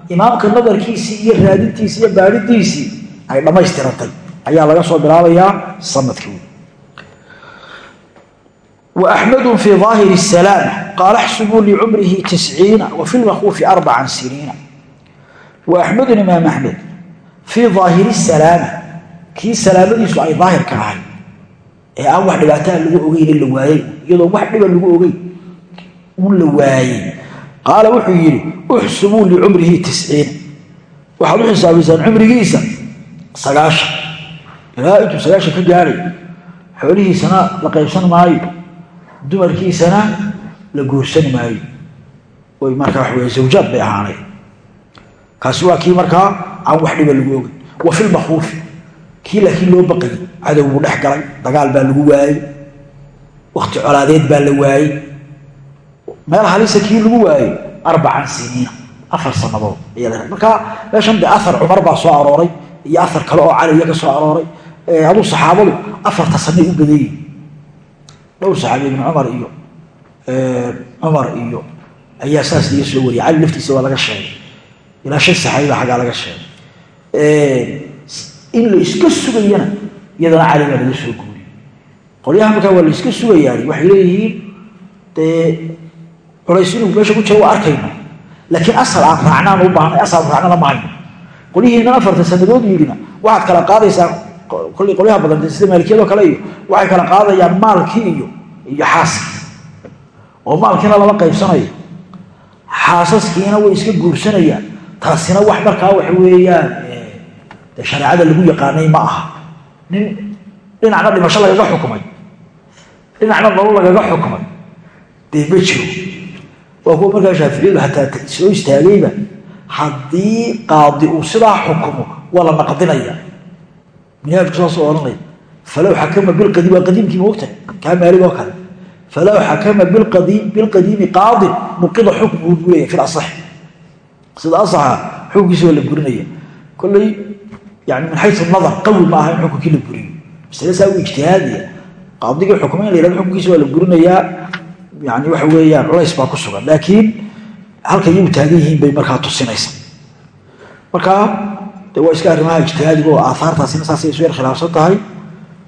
imaamka nadarkiisii iyo raadintiisii iyo baadhidiisii ay dhammaystiratay. Ayaa laga soo bilaabayaa sannadkii. Axmdu fi aahir salaam qaala xsubuu licumrihi ticiina wa fi lmakuufi arbacan siniina. Waaxmedun imaam axmed fii aahiri salaama kii salaamadiisu ay daahirka ahay ee aan wax dhibaataa lagu ogeyn in la waayey iyadoo wax dhiba lagu ogey un la waayey qaala wuxuu yidhi uxsubuu licumrihi tisciina waxaad u xisaabaysaan cumrigiisa sagaashan ilaa intuu sagaashan ka gaadhay xoolihiisana la qaybsan maayo. Dumarkiisana la guursani maayo. Oy markaa waxa wey zawjaad bay ahaanay. Kaasi waa kii markaa aan wax dhiba lagu ogey wa fi lmakhuufi kii laakiin loo baqayay cadow buu dhex galay dagaal baa lagu waayey wakti colaadeed baa la waayey meel halisa kii lagu waayey arbacan siniina afar sanadood markaa meeshan de aar cumar baa soo arooray iyo aar kale oo caliya ka soo arooray. Aduu saxaabadu afarta sanay u badeeyi dhowr saxaabi ibn cumar iyo cumar iyo ayaa saas laga soo wariyay. Cali laftiisa waa laga sheegay. Ilaa shan saxaabi baa xaggaa laga sheegay in la iska sugayana iyadana cali baa laga soo guuriyey. Qolyaha markaa waa la iska sugayaani waxay leeyihiin dee culays inuu meesha ku jiro waa arkayno. Laakiin asal aan raacnaan u baahnay asal raacnana ma hayno qolyihiina afartan sanadood yidhina waxaad kala qaadaysaa kollay qolyaha badan sida maalikiyadoo kale iyo waxay kala qaadayaan maalkii iyo iyo xaaskii oo maalkiina lama qaybsanayo. Xaasaskiina way iska guursanayaan taasina wax markaa waxa weeyaan dee lagu yaqaanay ma aha. Nin dhinacna dhimasho lagaga xukumay. Dhinacna nolol lagaga xukumay. Dee ma jiro. Waa kuwa markaa shaaficiyadu hataa soo istaagayba haddii qaadi uu sidaa xukumo waa la naqdinaya minhaajku saasoo odhanaya falow xakama bilqadiim waa qadiimkii moogta kaa maalig oo kale. Falow xakama bilqadiimi qaadin nuqida xukmuhu buu leeya fi lasax sida asaxa xukunkiisa waa la burinaya kolley yani min xayu nadar qawi ma aha in xukunkii la buriyo masale saa u ijtihaadiya. Qaadigii xukumay in la yihahdo xukunkiisa waa la burinayaa yani waxa weeyaan culays baa ku sugan. Laakiin halka iyagu taagan yihiin bay markaa tusinaysa markaa de waa iska arrimaha ijtihaadiga oo aahaartaasina saasay isu yar khilaafsan tahay.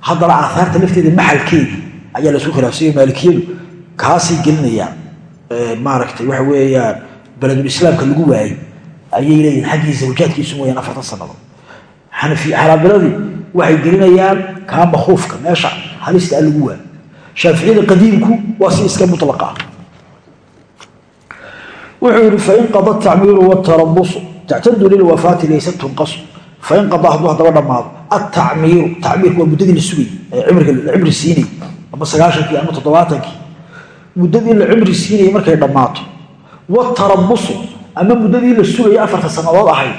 Haddana aahaarta lafteeda maxalkeedii ayaa la isku khilaafsanya maalikiyadu kaasay gelinayaan. Maaragtay waxa weeyaan beledulislaamka lagu waayey ayay leeyihiin xaggii zawjaadkiisu mooyaan afartan xanaabiladii waxay gelinayaan kaa makuufka meesha halista lagu waayo shaaficiyada qadiimku waa si iska mulaqa ah wuxuu yihi fain qada tacmiiru watarabusu tactadu lilwafaati laysa tunqasu fain qada hadduu haddaba dhammaado atacmiiru tacmiirku waa muddadii la sugayy ee la cimri siinayy ama sagaashankii ama toddobaatankii muddadii la cimri siinayay markay dhammaato. Watarabusu ama muddadii la sugayay afarta sannadood ahayd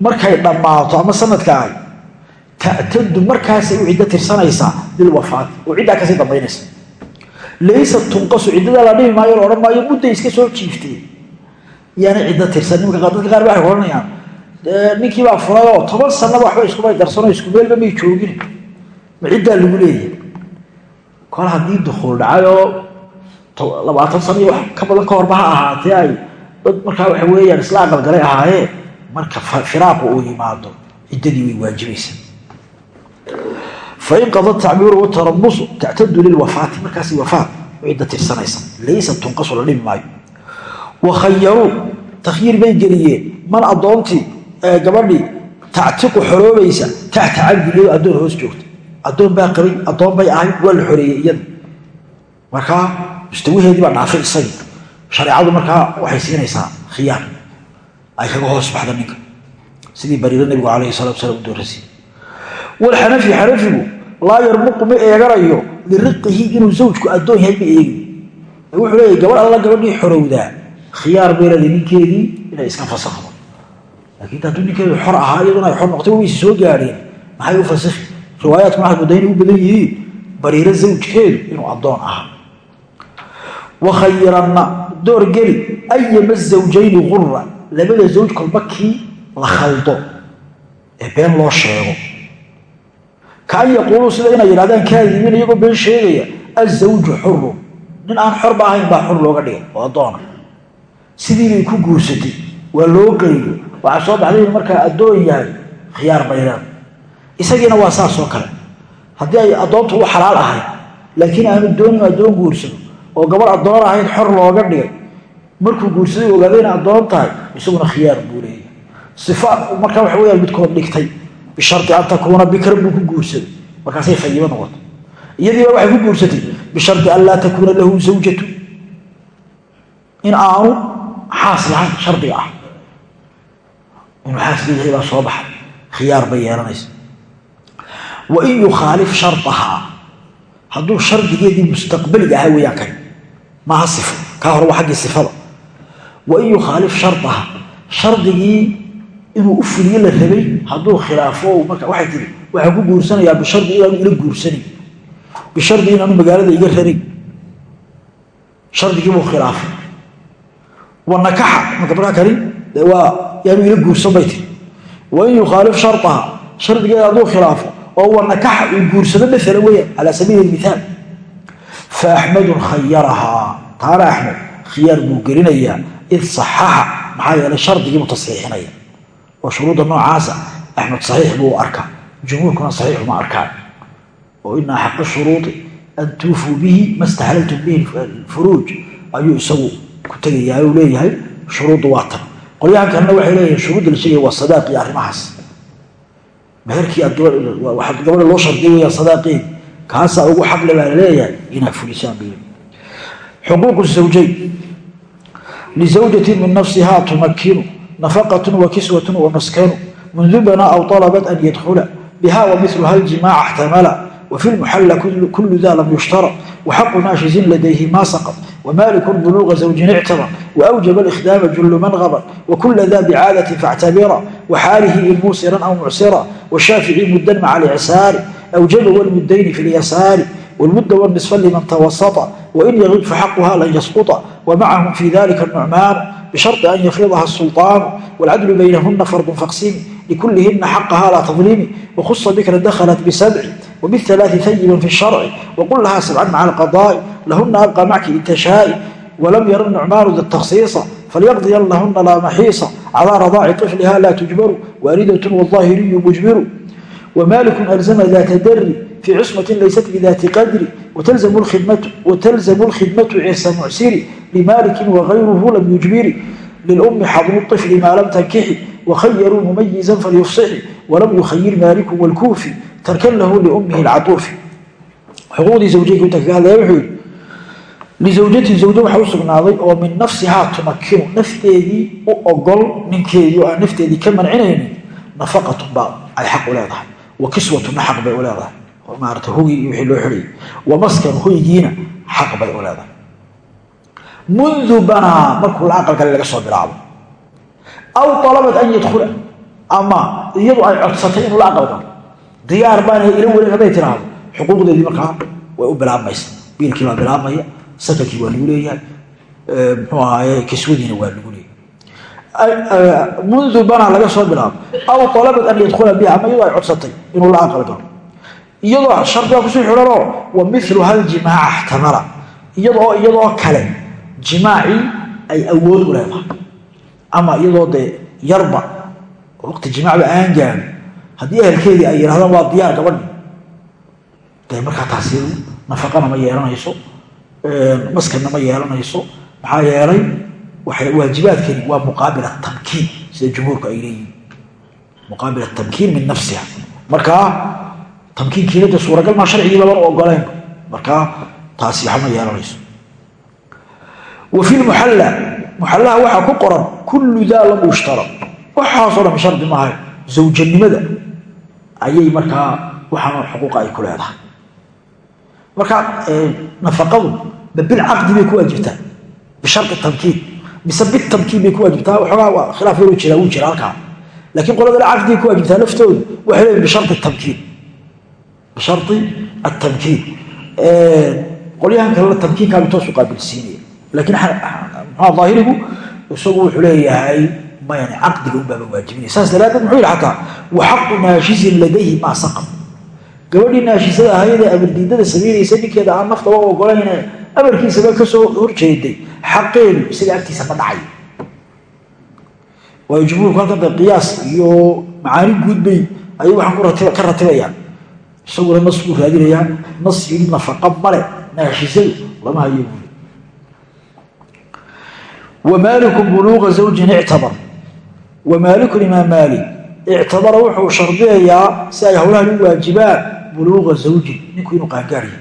markay dhammaato ama sanadka ahayd tactadu markaasay u ciddo tirsanaysaa lilwafaati oo ciddaa ka sii dambaynaysa. Laysa tunqasu ciddadaa la dhihi maayo la odhan maayo mudday iska soo jiiftay yaana ciddo tirsan nimanka dadka qaar waxay odhanayaan ninkii baa furay oo toban sanaba waxba iskumay darsano isku meelba may joogin. Ma ciddaa lagu leeyahay. Kol haddii dukuul dhacay oo labaatan sano iyo wax ka badan ka horba ha ahaatee ay dad markaa waxa weeyaan isla aqalgalay ahaayee marka firaaqu uu yimaado ciddadii way waajibaysaa. Fain qada tacmiiru watarabusu tactadu lilwafaati markaas wafaat cidda tirsanaysa. Laysa tunqasu la dhimi maayo. Wakhayaruu takhyiir bay geliyeen. Man addoontii gabadhii tactiqu xoroobaysa taxta cabdilado addoon hoos joogta addoon baa qabay addoon bay ahayd waa la xoreeyey iyada. Markaa mustawaheedii baa dhaafay isagii shareecadu markaa waxay siinaysaa khiyaar ay kaga hoos baxda ninka. Sidii bariiro nabigu calayhi salatu salam u walxanafi xanafigu laa yarmuqu ma eeganayo liriqihi inuu zawjku addoon yahay ma eegi wuxuu leeyahy gabadh alla gabadhii xorowdaa khiyaar leedahay ninkeedii inay iska fasakhdo laakiin hadduu ninkeedu xor ahaa iyaduna ay xor noqtay waysi soo gaadheen. Maxay u fasakhi riwaayaadku waxaad mudda inay u badan yihiin bariiro zawjkeedu inuu addoon ahaa. Wakhayiranna doorgeli ayama zawjayni qura labada zawj kolba kii la khaldo ee been loo sheego kaan yaquuluu sida inay yidhahdaan kaadibiin iyagoo been sheegaya azawju xuru nin aan xorba ahayn baa xur looga dhigay oo addoona sidiibay ku guursatay waa loo geliyo waxaa soo baxday inuu markaa addoon yahay khiyaar bayreed isagiina waa saas oo kale haddii ay addoontu u xalaal ahayd laakiin aanu doonin addoon guursado oo gabar addoon ahayd xor looga dhigay markuu guursaday ogaaday inay addoon tahay isaguna khiyaar buu leeyahy sifa markaa waxa weyaan midkood dhigtay bisharti an takuuna bikran buu ku guursaday. Markaasay fayibo noqotay. Iyadiiba waxay ku guursatay bisharti an laa takuuna lahu zawjatu. In aanu xaas lahayn shardiga ah. Inuu xaas leeyahay baa soo baxay. Khiyaar bay yeelanaysa. Wain yukhaalif shardahaa hadduu shardigeedii mustaqbaliga ahaa weeyaan kan maaha sifo kaa hore waa xaggii sifada wain yukhaalif shardaha shardigii inuu u fuliyo la rabay hadduu khilaafo marka waxay tiri waxaan ku guursanayaa bishardi inaanu ila guursanin bishardi inaanu magaalada iga rarin shardigiibuu khilaafay. Wanakaxa marka markaa kani waa yaanu ila guursan bay tiri wain yukhaalif shardaha shardigeeda hadduu khilaafo oo wanakaxa uu guursado maala weeyaan calaa sabiili miaal fa axmedun khayarahaa. Taana axmed khiyaar buu gelinayaa id saxaxa maxaa yeelay shardigiibuu tasxiixinaya. Oo shuruudda noocaasa axmed saxiix buu arkaa. Jumhuurkuna saxiixuma arkaan. Oo ina axaqa shuruudi an tuufuu bihi ma staxlaltum bihi furuuj ayuu isagu ku tegayaa u leeyahay shuruuddu waa tan. Qolyahan kalena waxay leeyihiin shuruudda la sheegaya waa sadaaqii arrimahaas. Meherkii gabadha loo shardiy waya sadaaqeedi kaasaa ugu xaqle baa inaad bay xuquuqu zawjayn lizawjatin min nafsihaa tumakinu nafaqatun wa kiswatun wa maskanu mundu bana aw alabat an yadkhula biha wa miluha ljimaaca اxtamala wfi lmuxalla kulu da lam yushtara waxaqu naashizin ladayhi ma saqad wmaaliku buluuqa zawjin ictabar waawjaba alikhdaama jullu man qabar wakula da bicaadati faاctabira waxaalihi in muusiran aw mucsira washaafici muddan maca alcsaari awjaba walmudayni fi lyasaari والمد والنصف لمن توسط وإن يغب فحقها لن يسقط ومعهم في ذلك النعمان بشرط أن يفرضها السلطان والعدل بينهن فرض فاقسم لكلهن حقها لا تظلم وخص بكرا دخلت بسبع وبالثلاث ثيبا في الشرع وقل لها سبعا مع القضاء لهن أبقى معك إن تشاء ولم ير النعمان ذا التخصيص فليقضي لهن لا محيص على رضاع طفلها لا تجبر واردة والظاهري مجبر ومالك ألزم ذات fii cusmatin laysat bidaati qadri watalzamu lkhidmatu ciisa mucsiri limaalikin wagayruhu lam yujbiri lilummi xablu ifli maa lam tankixi wakhayaruu mumayizan falyufsixi walam yukhayir maaliku wlkuufi tarkan lahu liummihi lcauufi lisawjatin awjo waxa u sugnaaday oo min nafsihaa tumakinu nafteedii u ogol ninkeedii oo aan nafteedii ka mancinaynin nafaqatun baa ay xaq u leedahay wa kiswatuna xaq bay u leedahay maskan hoygiina xaq bay u leedahay. Mundu banaa markuu la aqal kale laga soo bilaabo aw alabat an yadkhula ama iyadu ay codsatay inuu la aqal galo. Diyaar baana ila weli hadday tiraahdo xuquuqdeedii markaa way u bilaabmaysa. Biilkii baa bilaabmaya sakankii waa lagu leeyahay mxuu ahaaye kiswadiina waa lagu leeyahay. Mundu banaa laga soo bilaabo aw alabat an yadkhula biha ama iyadoo ay codsatay inuu la aqal iyadoo shardigaa ku sii xidhanoo wa miluha ljimaaca xtamala iyadoo iyadoo kale jimaacii ay awood u leedahay. Ama iyadoo dee yarba waqti jimaacba aan gaarin haddii ehelkeedii ay yidhahdaan waa diyaar gabadhi dee markaa taasi nafaqana ma yeelanayso maskanna ma yeelanayso. Maxaa yeelay waajibaadkani waa muqaabil atamkiin sida jumhuurku ay leeyihiin muqaabil atamkiin min nafsiha. Markaa tamkiinkiina dee suuragal maa sharcigii laban u ogoleyn markaa taasi waxa ma yeelanayso. Wa fi lmuxalla muxallaha waxaa ku qoran kullu daa lam yushtarad waxaasoo dhan shardi maaha zawjanimada ayay markaa waxaan xuquuqa ay ku leedahay. Marka nafaqadu ma bilcaqdi bay ku waajibtaa. Bishari tamkiin. Mise bitamkiin bay ku waajibtaa. Waxoogaa waa khilaaf yaruu jira wuu jira halkaa. Laakiin qolada le caqdigay ku waajibtaa laftoodu waxay leeyihiin bishari tamkiin bishari atamkiin qolyahan kalena tamkiinkaabuu toosu qaabilsiinaya. Laakiin mxua daahirigu isagu wuxuu leeyahay mayani caqdiga unbaaba waajibinaya. Saas daraadeed muxuu yihi xataa wa xaqu naashisin ladayhi maa saqam. Gabadhii naashisada ahaydee amardiidada samaynaysa ninkeeda aan naftaba ogolayne amarkiisaba ka soo horjeeday xaqeedu isaga agtiisa ma dhacay. Waayo jumhuurku halkan de qiyaas iyo macaani guud bay ayay waxaan ka ratibayaan isaguna nas buu raadinayaa nas yidhi nafaqa male naashisadu lama hayo. Buuli wamaaliku buluuqa zawjin ictabar. Wamaalikun imaam maalik ictabara wuxuu shardiyayaa si ay howlahan u waajibaan buluuqa zawjin ninku inuu qaangaariya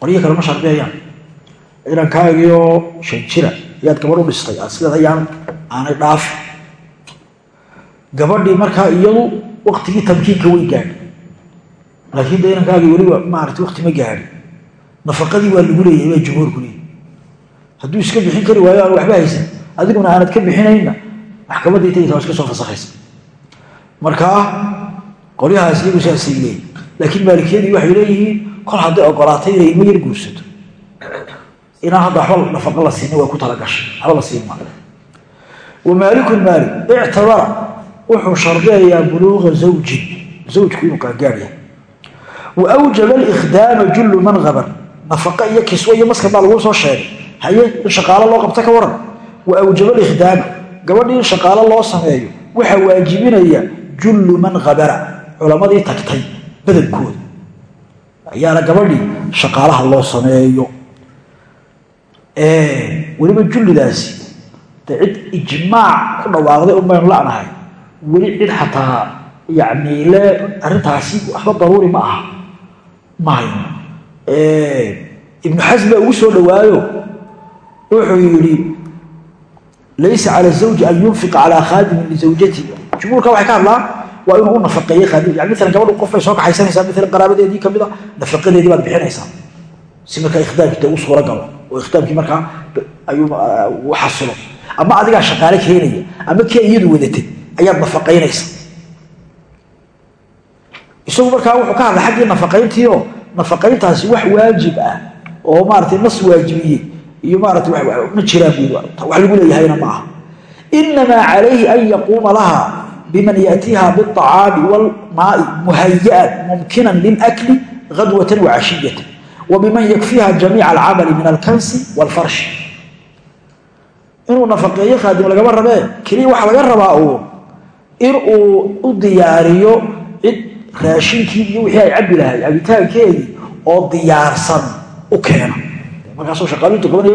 qoryo kale ma shardiyayaan inankaagiioo shan jira ayaad gabadh u dhistay aad sideed ayaan aanay dhaafi gabadhii markaa iyadu waktigii tamkiinka way laakiin de inankaagii weliba maarata wakti ma gaadhi. Nafaqadii waa lagu leeyahay baa jumhuurku leeyahy hadduu iska bixin kari waayo aan waxba haysan adiguna aanad ka bixinayna maxkamadda intaysa waa iska soo fasakhaysa markaa qolyahaas iyagu saasay leeyihiin laakiin maalikiyadii waxay leeyihiin kol hadday ogolaatay inay ilmo guursato. Inaan hadda waxba nafaqo la siina waa ku talagashay waxba la siin maayo. Wa maalikun maalik ictabara wuxuu shardiyayaa buluuqa zawjin. Zawjku inuu qaangaar yahay wa awjaba alikhdaama jullu man habar nafaqa iyo kiswo iyo maskan baa laguu soo sheegay haye in shaqaalo loo qabta ka waran wa awjaba alikhdaama gabadhii in shaqaalo loo sameeyo waxaa waajibinaya jullu man habara culammadii tagtay badankooda ayaana gabadhii shaqaalaha loo sameeyo weliba jullidaasi de cid ijmaac ku dhawaaqday un baynu la'nahay weli cid xataa yani le arrintaasi waxba daruuri ma aha ibnu xasm baa ugu soo dhowaayo wuxuu yidhi laysa cala zawji an yunfiqa calaa khaadimin lizawjatihi jumhuurka waxay ka hadlaan waa inuu u nafaqeeye khaadim yani maalan gabadhu qof bay soo kaxaysanaysaa maalan qaraabadeedii ka mid a nafaqadeedii baad bixinaysaa. Si markaa ikhdaamkii u suura galo oo ikhdaamkii markaa ayuu u ama adigaa shaqaale keenaya ama kii iyadu wadatay ayaad nafaqaynaysa isagu markaa wuxuu ka hadlay xaggii nafaqayntiio nafaqayntaasi wax waajib ah oo maarata nas waajibiye iyo maarata ma jiraawa lagu leeyahayna maaha inamaa calayhi an yaquuma laha biman yaatiiha biacaami walmaai muhayaan mumkinan lilakli adwatan wacashiyatan wabiman yakfiiha jamiica alcamali min alkansi walfarshi inuu nafaqeeyo khaadim lagama rabee keliya waxaa laga rabaa uun in u diyaariyo cid raashinkii iyo wixii ay cabbi lahay cabitaankeedii oo diyaarsan u keena. Markaasuu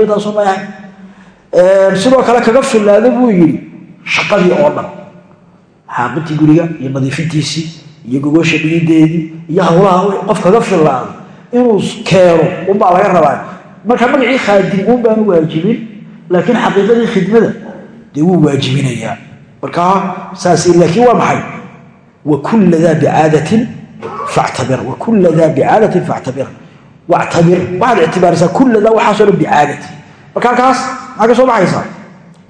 intaasu may ahay sidoo kale kaga fillaada buu yidhi shaqadii oo dhan xaaqintii guriga iyo nadiifintiisii iyo gogosha dhigideedii iyo hawlaha qof kaga fillaada inuu keeno unbaa laga rabaa. Marka magacii khaadim uun baanu waajibin laakiin xaqiiqadii khidmada dee wuu waajibinayaa. Markaa saas laakiin waa maxay wakula daa bicaadatin factabir wakula daa bicaadatin factabir wactabir waxaad ictibaarisaa kula daa waxaasoo dhan bicaadati marka halkaas maxaa ka soo baxaysaa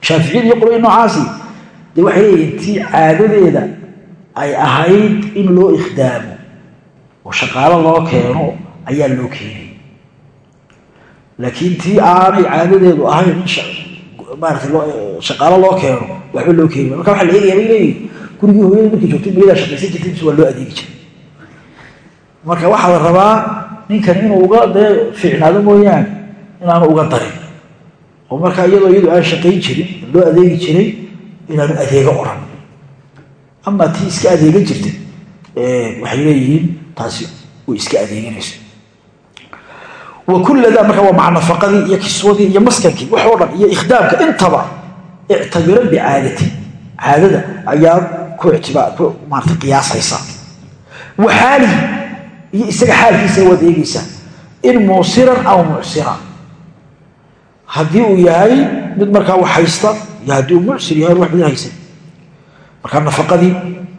shaaficiyada iyo qolooyin noocaasi dee waxay leeyihiin tii caadadeeda ay ahayd in loo ikhdaamo oo shaqaalo loo keeno ayaa loo keenay laakiin tii aanay caadadeedu ahayn in shaqaalo loo keeno waxba loo keeni marka waxa la eegaya leeyihiin gurigii hooyada markay joogtay miyadaa shaqaysan jirtay mise waa loo adeegi jiray. Marka waxaa la rabaa ninkan inuu uga dee fiicnaado mooyaane inaanu uga darin. Oo markaa iyadoo iyadu aan shaqayn jirin loo adeegi jiray inaanu adeego oran amaa tii iska adeegan jirtay waxay leeyihiin taasi way iska adeeganaysa wakuladaa marka waa maca nafaqadii iyo kiswadii iyo maskankii wax oo dhan iyo ikhdaamka intaba ictabira bicaadati. Caadada ayaad xaalihi iyo isaga xaalkiisa waad eegaysaa. In muusiran aw mucsiran. Haddii uu yahay mid markaa wax haysta iyo haddii uu mucsir yahay wax badan haysan markaa nafaqadii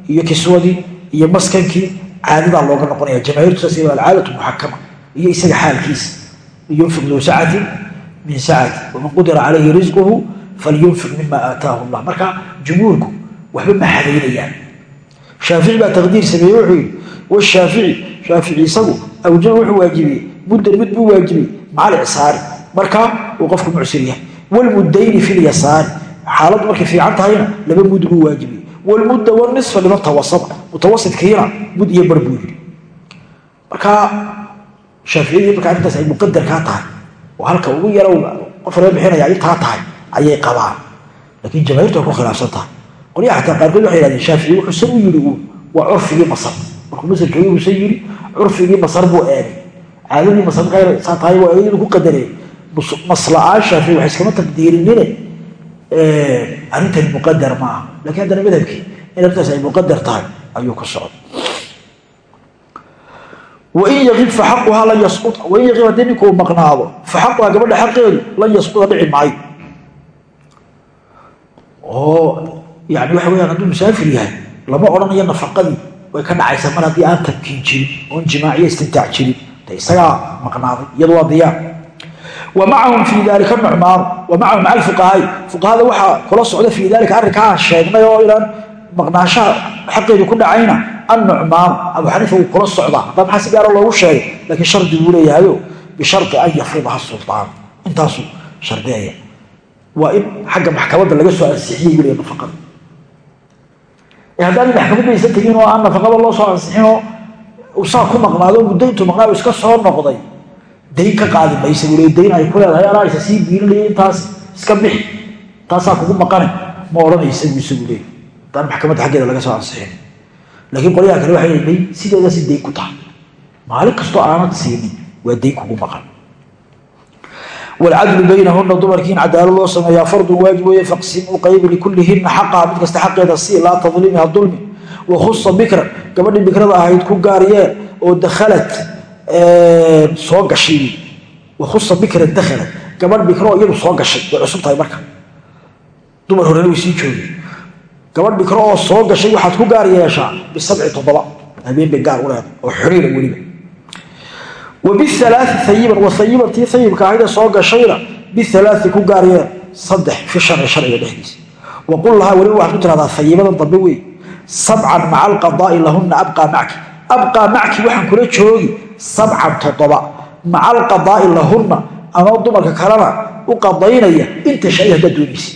iyo kiswadii iyo maskankii caadadaa looga noqonaya jamaahiirtu saas alcaadatu muxakama. Iyo isaga xaalkiisa yunfiq duu sacatin min sacati. Waman qudira calayhi risquhu falyunfiq mima aataahu llah marka jumhuurku waxba ma hadaynayaan shaafici baa taqdiir sameeye wuxuu yidhi washaafici shaafici isagu awjaba wuxuu waajibiyey muddan mid buu waajibiyey macal icsaari markaa uu qofku mucsir yahay. Wlmuddayni fi lyasaari xaaladdu markay fiican tahayna laba mud buu waajibiyey. Wlmudda wnisfa liman tawasada mutawasidkiina mud iyo bar buu yidhi. Markaa shaaficiyadii markaa arrintaas ay muqadarkaa tahay oo halka ugu yarow qof laga bixinaya intaa tahay ayay qabaan. Laakiin jamaahiirtu way ku khilaafsan tahay qolyaha xataa qaarkood waxay yhahdeen shaafici wuxuu san u uun waa curfigii masar markuu masar joogay uusan yidhi curfigii masar buu eegay caadadii markaa saa tahay waa iyadu ku qadareen masla-aan shaafici wax iskama taqdiirinine arrintani muqadar ma aha. Lakiin haddana madhabkii in arrintaas ay muqadar tahay ayuu ku socda wain yaib faxaquhaa lan yasua wain yaib haddii ninkuu maqnaado faxaquhaa gabadha xaqeedu lan yasquda dhici maayo. Oo yani waxa weyaan hadduu musaafir yahay lama odhanayo nafaqadii way ka dhacaysaa mar haddii aan tabkiin jirin oon jimaaciyo istintaac jirin. De isagaa maqnaaday iyadu waa diyaar. Wa macahum fii daalika nucmaanu wa macahum maca alfuqahaai fuqahada waxaa kula socda fii daalika arrinkaa sheegnay oo inaan maqnaashaha xaqeedu ku dhacayna annucmaanu abu xaniifa wuu kula socdaa. Haddaa maxaa si gaara loogu sheegay? Laakiin shardi buu leeyahayo bishari an yafridaha sultaan. Intaasuu shardeeya waa in xagga maxkamadda laga soo ansixiyey weliga nafaqada haddaan maxkamadda aysan tegin oo aan nafaqada loo soo ansixinoo saa ku maqnaado muddo intuu iska soo noqday. Dayn ka qaadi maysa wule dayn ay ku leedahay alaa isa sii biilinaya intaas iska bixi taasaa kugu maqane ma odhanaysa buu isagu haddaan maxkamadda xaggeeda laga soo ansixin. Laakiin qolyaha kale waxay leedahay sideedaasi dayn ku tahay. Maalin kastoo aanad siinin waa dayn kugu maqan wlcadlu baynahuna dumarkii in cadaalad loo sameeyaa fardun waajib weeye faqsimuu qaybi likulihina xaqaha mid kasta xaqeeda si laa tadlimiha dulmi wakhusa bikran gabadhii bikrada ahayd ku gaariyeen oo dakhalad soo gashay wakhusa bikran dakhalad gabadh bikro iyadu soo gashay way cusub tahay marka dumar horena way sii joogeen gabadh bikro oo soo gashay waxaad ku gaar yeeshaa bisabci toddoba gaar wabialaai ayiban waayibantii ayibka ahayde soo gashayna bialaai ku gaariyeen saddex fi sharci sharciga dhexdiisa. Waqul lahaa weliba waxaad ku tiradaa ayibadan dambe wey sabcan maca alqadaai lahuna abqaa macki. Abqaa macki waxaan kula joogi sabcan toddoba. Maca alqadaai lahunna ama dumarka kalena u qadaynaya inta shay haddaad doonaysa.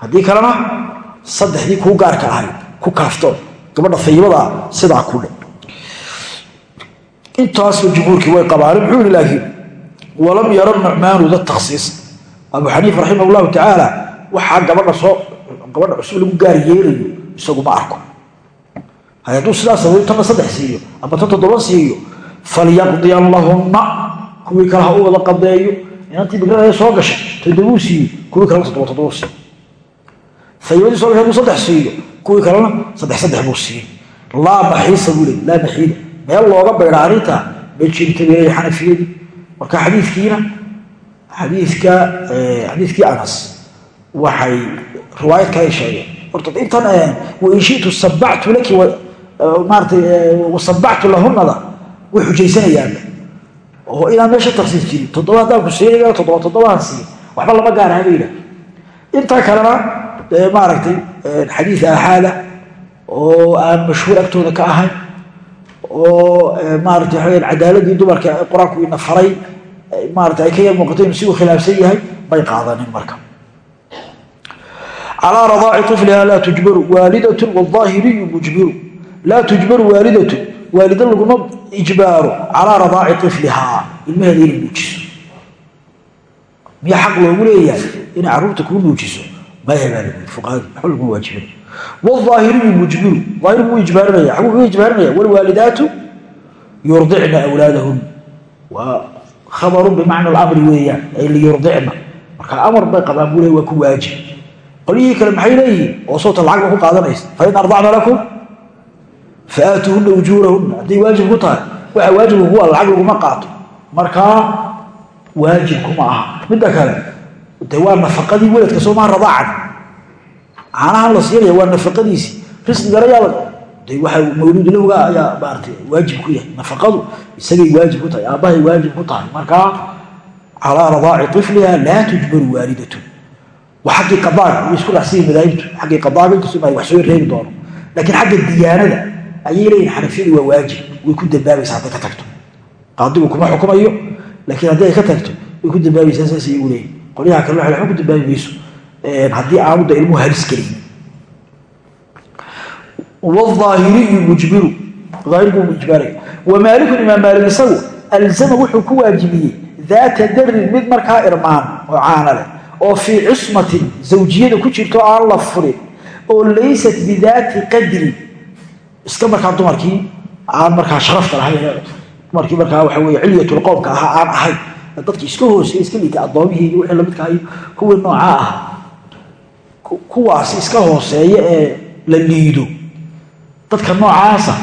Haddii kalena saddexdii kuu gaarka ahayd ku kaaftoon gabadha ayibadaa intaasba jumhuurkii way qabaaneen muxuu yihi laakiin walam yara nucmaanu da takhsiis abu xaniifa raximah llahu tacaala waxaa gabadha cusub lagu gaari isagu ma arko hadduu sidaas sameeyo tanna saddex siiyo ama tan toddoba siiyo falyaqdiyan lahunna kuwii kale ha u wada qadeeyo inantii bikrada soo gashay toddobuu siiyo kuwii kalena toddoba toddobuu siiyo. Ayibadii soo gashay haduu saddex siiyo kuwii kalena saddex buu siiyo laa maxiisa buu leey laa meel looga baydha arrinta ma jirta baleeya xanafiyadii marka xadiikiina xadiika xadiiskii anas waxay riwaayad kale sheegeen horta intan wain shitu sabactu laki maarata wasabactu lahunada way xujaysanayaan. Oo inaan meesha taksiis jirin toddoba haddaan ku siinaya toddoba toddobaan siin waxba lama gaaraha ba yidhah intaa kalena maaragtay xadiis aaxaada oo aan mashhuur agtooda ka ahayn oo maarata waa cadaaladii dumarka qur'aanku ina faray maarata ay ka yar muuqato inu si uu khilaafsan yahay may qaadanin marka. Calaa radaaci ifliha laa tujbaru waalidatu wاaahiriyu mujbiru laa tujbaru waalidatu waalida laguma ijbaaro calaa radaaci iflihaa ilmaheeda inay nuujiso miya xaq loogu leeyahay inay carruurta kuu nuujiso maya baa lagu fuqahadu waxba laguma waajibin wاaahiriyu mujbiru aahirku wuu ijbaarinaya kaga ijbaarinaya wlwaalidaatu yurdicna awlaadahun waa khabaru bimacna alamri weeyaan ay liyurdicna marka amar bay qabaan buu le waa ku waajib qolyihii kale maxay leeyihiin oo sowta lacag ba ku qaadanaysa fain ardacna lakum faatuuhuna ujuurahunna hadday waajib ku tahay waxa waajibka kuwa lacag laguma qaato markaa waajibkuma aha caanahan la siinaya waa nafaqadiisii risqigana yaa de waxa mawluud lowga ayaa maarata waajib ku yahay. Nafaqadu isagay waajib ku tahay aabbahay waajib ku tahay. Markaa calaa radaaci ifliha laa tujbaru waalidatun. Waa xaggii qadaaga iyo isku dhacsiya madaahibtu. Xaggii qadaaga inkastoo ma wax soo reebi doono. Laakiin xagga diyaanada ayay leeyihiin xanafiyadu waa waajib. Way ku dambaabaysa hadday ka tagto. Qaadigu kuma xukumayo laakiin haddii ay ka tagto way ku dambaabaysaa saas iyagu leeyihiin qolyaha kale waxay ku dambaabi mayso haddii aamudda ilmuhu halis geliy wاaahiriyu mujbiru aahirku mujbaray wamaaliku imaam maalik isagu alzama wuxuu ku waajibiyey daata darin mid markaa irmaan oo caana oo fii cismatin zawjiyada ku jirto aan la oo laysat bidaati qadrin. Iska markaa dumarkii aan markaa sharafta lahayn dumarkii markaa waxa wey cilyatulqowmka ahaa aan ahayn dadki iska hoosey iska liitay addoomihii iyo wixii lamidka ahay kuwii noocaa ah kuwaas iska hooseeya ee la liido. Dadka noocaasa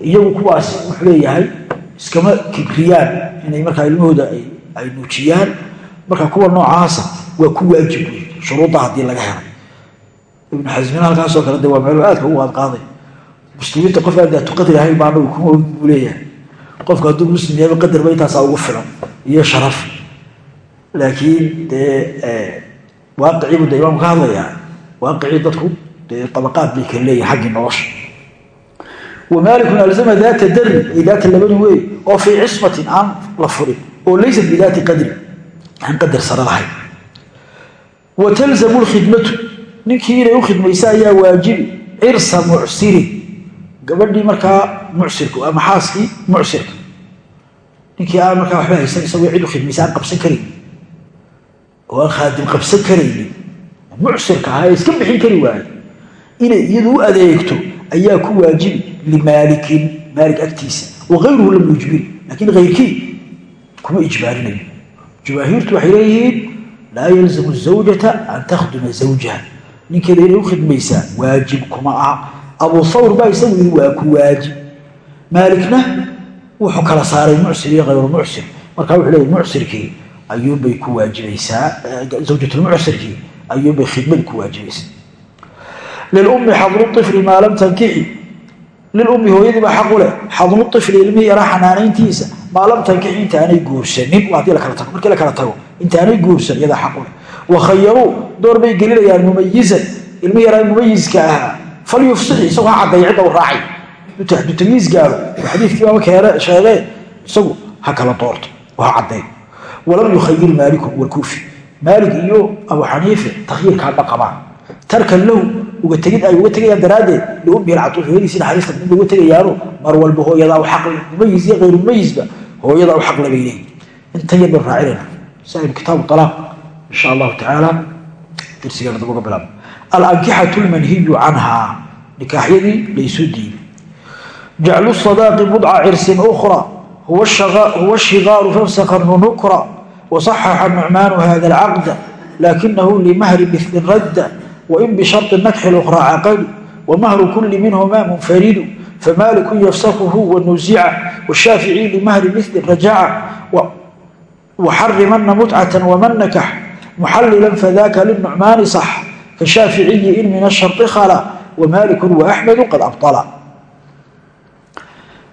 iyagu kuwaas wuxuu leeyahay iskama kibriyaan inay markaa ilmahooda ay nuujiyaan. Marka kuwa noocaasa waa ku waajib wey shuruudda haddii laga helay ibnu xasmina halkaasoo kale de waa meelo aadka ugu qaadqaaday muslimiinta qof aan daatu qadri ahayn baa anagu kuma leeyahay. Qofku hadduu muslim yahay qadarba intaasaa ugu filan iyo sharaf. Laakiin dee waaqiciibuu de imaamku ka hadlayaa waaqicii dadku dee abaqaad bay kala leeyihiin xaggii nolosha. Wamaalikun alzama daata dari ay daata labani wey oo fii cismatin aan la furin oo laysat bidaati qadri aan qadar sare lahayn. Wa talzamu lkhidmatu ninkii inay u khidmaysa ayaa waajibi cirsa mucsirin. Gabadhii markaa mucsirka ama xaaskii mucsirka. Ninkii aan markaa waxba haysan mucsirka ahaa iska bixin kari waaye inay iyadu u adeegto ayaa ku waajibi limaalikin maalik agtiisa waayruhu lam yujbiri laakiin ayrkii kuma ijbaarinayo. Jumaahiirtu waxay leeyihiin laa yalzamu zawjata an takhduma zawjaha. Ninkeeda inay u khidmaysaa waajib kuma aha. Abu thawr baa isagu waa ku waajib. Maalikna wuxuu kala saaray mucsir iyo hayru mucsir. Markaa wuxuu leeyahy mucsirkii ayuunbay ku waajibaysaa zawjatulmucsirkii ayuunbay khidmadi ku waajibaysaa lilummi xadru ifli maa lam tankixi lilummi hooyadiibaa xaqu leh. Xadnu ifli ilmihii yaraa xanaanayntiisa. Maa lam tankixi intaanay guursanin. Hadii lakala tago. Markii la kala tago intaanay guursan iyadaa xaqu leh. Wakhayaruu door bay gelinayaan mumayizan. Ilmihi yaraa mumayiska ahaa. Falyufsixi isagu ha caddeeya cidda u raacay. Hadduu tamyiis gaaro. Oo xadiidkii baaba keene sheegee isagu ha kala doorto. Oo ha caddeeyo walam yukhayir maaliku walkuufi maalik iyo abu xaniife takhyiirkaa ma qabaan. Tarkan lahu ay uga tegayaan daraaddeed hooyadiisi naxariista mid uga tegayaano mar walba hooyadaa u xaqle mumayis iyo hayru mumayisba hooyadaa u xaqle bay leeyihiin intan yar baan raacinayna saahibu kitaabu alaaq insha allahu tacaala darsigeena dab uga bilaab alankixatu lmanhiyu canhaa nikaaxyadii laysoo diiday. Jaclu sadaaqi budca cirsin ukra huwa shigaaru famsakanu wasaxaxa nucmaanu hada alcaqda lakinahu limahri milin radda wain bisharطi nakxi ukraa caqadu wamahru kuli minhuma munfaridu famaaliku yafsakuhu wanuzica washaafici limahri milin rajaca waxarimana mutcata waman nakax muxalila fadaka linucmaani sax kashaaficiyi in min ashari khala wamaaliku waaxmedu qad abala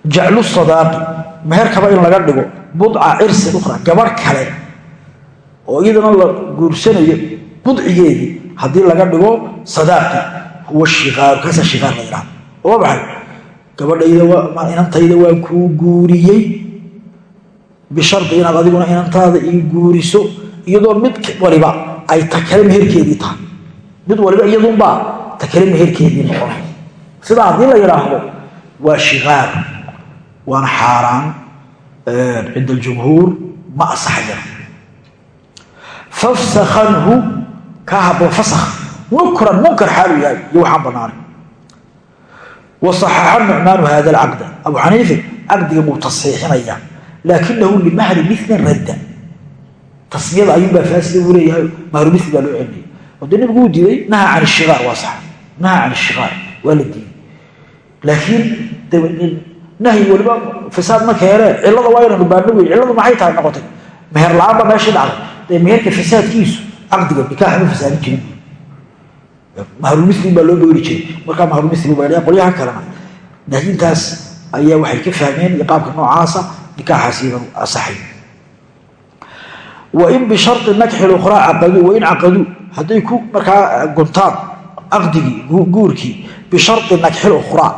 jaclu sadaaqi meherkaba in laga dhigo budca cirsin ukhra gabadh kale oo iyadana la guursanayo budcigeedii haddii laga dhigo sadaaqi huwa shiaaru shiaar la yidhahdo waa maxay? Gabadhayda inantayda waan kuu guuriyey. Bishardi inaad adiguna inantaada ii guuriso iyadoo mid waliba ay takale meherkeedii tahay. Mid waliba iyadunbaa takale meherkeedii noqona sidaa haddii la yidhaahdo waa shiaar waana xaaraan cinda aljumhuur ma asaxaya fafsakanhu kaa haboo fasak nukran munkar xaalu yahay iyo waxaan banaanay. Wasaxaxa nucmaanu hada alcaqda abu xaniife caqdiga buu tasiixinaya laakinahu limahri milin radda. Tasmiyada ayuunbaa faasida buu leeyahay mahru mil baa loo celinaya oo dee nabigu naha can ishiaar waa sax naha can ishiaar waa la diiday. Laakiin nahyi fasaad ma keene cilada waa inanu baano wey cilladu maxay tahay noqotay? Meher la'aan dee meherka fasaadkiisu caqdiga nikaax ma fasaadin jirin mahrulmisli baa loo beeri jiray. Markaa mahrulmisli baa qolyaha kalena nahyintaas ayaa waxay ka fahmeen iyo noocaasa nikaaxaas asaxay. Wain bishari nakxi ukhraa caqaduu wain caqaduu hadday ku markaa guntaan caqdigii guurkii bishari nakxi ukhraa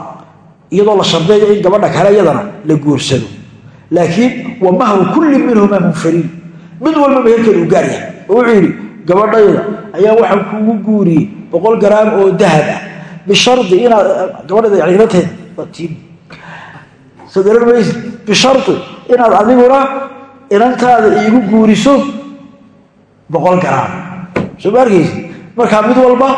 iyadoo la shardeeyo in gabadha kale iyadana la guursado. Laakiin wa mahru kulli minhumaa munfariin mid walba meherkeeda u gaar yahay. Oo wuxuu yidhi gabadhayda ayaa waxaan kuugu guuriyey boqol garaam oo dahab ah. Bishardi inaad gabadhayda yaniinanteeda soo garan maysid bishardi inaad adiguna inantaada iigu guuriso boqol garaam. Soo ma markaa mid walba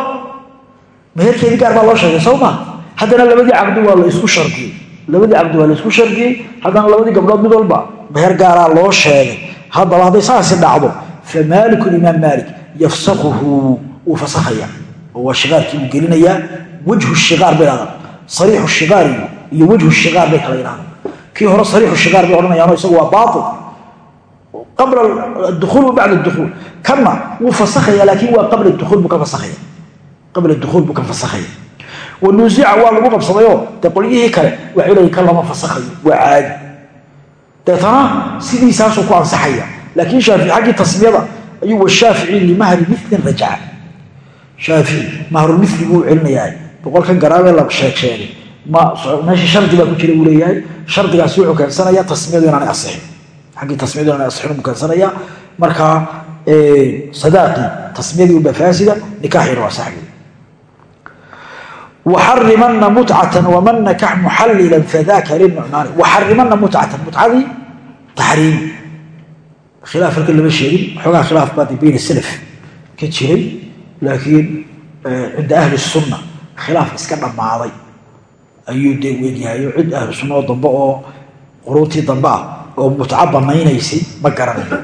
meherkeedii gaar baa loo sheegay soo ma? Haddana labadii cabdi waa la isku shardiyey labadii cabdi waa la isku shardiyey haddana labadii gabdhood mid walba meher gaaraa loo sheegay haddaba hadday saasi dhacdo fa maaliku imaam maalik yafsakuhu wuu fasakhaya. Oo waa shiqaarkii uu gelinayaa wejhu shiqaar bay dhahdaa sariixu shiqaar iyo wejhu shiqaar bay kala yidhahdaa kii hore sariixu shiqaar bay odhanayaano isagu waa baatil. Qabla adukhuul wa bacda adukhuul kanna wuu fasakhaya laakiin waa qabla dukuul buu ka fasakhaya. Qabla dukuul buu ka fasakhaya. Wanuusica waa lagu qabsadayoo dee kale waxay leeyiin lama fasakhayo waa caadi deetana sidiisaasuu ku ansaxaya. Laakiin shaafici xaggii tasmiyada ayuu washaafici limahri milin rajaca shaafici mahrulmili buu celinayaa. Boqolkan garaamee la sheeg sheegay meesha shardi baa ku jira uu leeyahay. Shardigaasi wuxuu keensanaya tasmiyadu inaanay asixin xaggii tasmiyadu inaanay asixin buu keensanaya. Markaa sadaaqii tasmiyadii ubaa faasida nikaaxiina waa saxbi waxarimana mutcatan waman nakax muxallilan fadaka linucmaani waxarimana mutcatan mutcadii taxriim khilaaf halka lama sheegin xoogaa khilaaf baa bayna salaf ka jiray laakiin cinda ahli sunna khilaaf iska dhammaaday ayuu dee weegyahayo cid ahlu sunna oo dambe oo quruuntii dambe ah oo mutco banaynaysay ma garanayo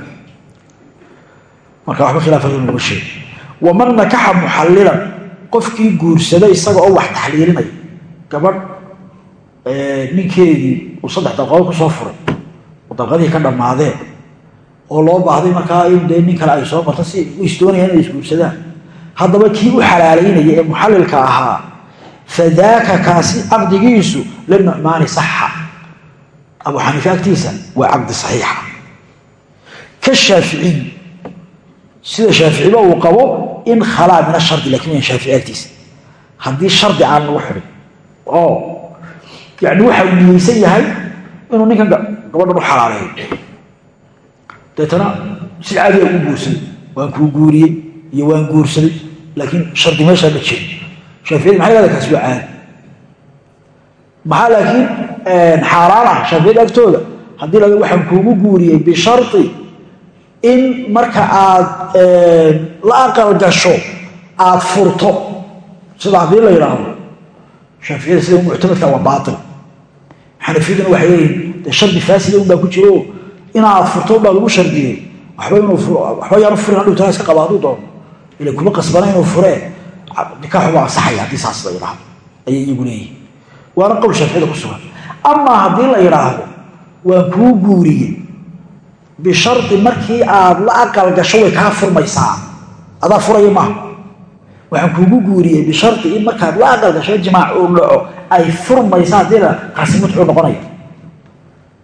marka waxba khilaaf halka qofkii guursada isaga oo wax taxliilinaya gabadh ninkeedii uu saddex dalqadood ku soo furay. Oo dalqadihii ka dhammaadeen. Oo loo baahday markaa in dee nin kale ay soo marto si u isdoonayaan inay isguursadaan. Haddaba kii u xalaalaynaya ee muxallilka ahaa fadaaka kaasi caqdigiisu la nucmaani saxa abu xaniife agtiisa waa caqdi saxiixa. Ka shaaficiy sida shaaficiba uu qabo in khalaa min ashardi laakiin waan shaafici agtiisa. Haddii shardi aan lagu xidhin oo yani waxa uu niyeysan yahay inuu ninkan gabadhan u xalaaleeyo. Deetana si caadiga ugu guursaday waan kuu guuriyey iyo waan guursaday laakiin shardi meeshaa ma jirin. Shaaficiyada maxay leedahay kaasi waa caadi? Maxaa laakiin xaaraan ah agtooda haddii la waxaan kuugu guuriyey bishardi in marka aad la aqal gasho aad furto. Sida haddii la yidhaahdo shaaficiyada sida muctamadka waa baail xanafiyaduna waxay leeyihiin shardi faasida un ku jiro? Inaad furto baa lagu shardiyey. Waxba yaanu furin hadhuu taa iska qaba doono ila kuma qasbana inuu furee nikaaxu waa ansaxaya haddii saas la yidhaahdo ayay iyagu leeyihiin waana qowl shaaficiyada ku sugan. Amaa haddii la yidhaahdo waan kuu guuriyey bishardi markii aad la aqal gasho way kaa furmaysaa. Adaa furaya maaha waxaan kuugu guuriyey bishardi in markaad la aqal gasho jimaac uu dhaco ay furmaysa haddiina kaasi mutxuu noqonaya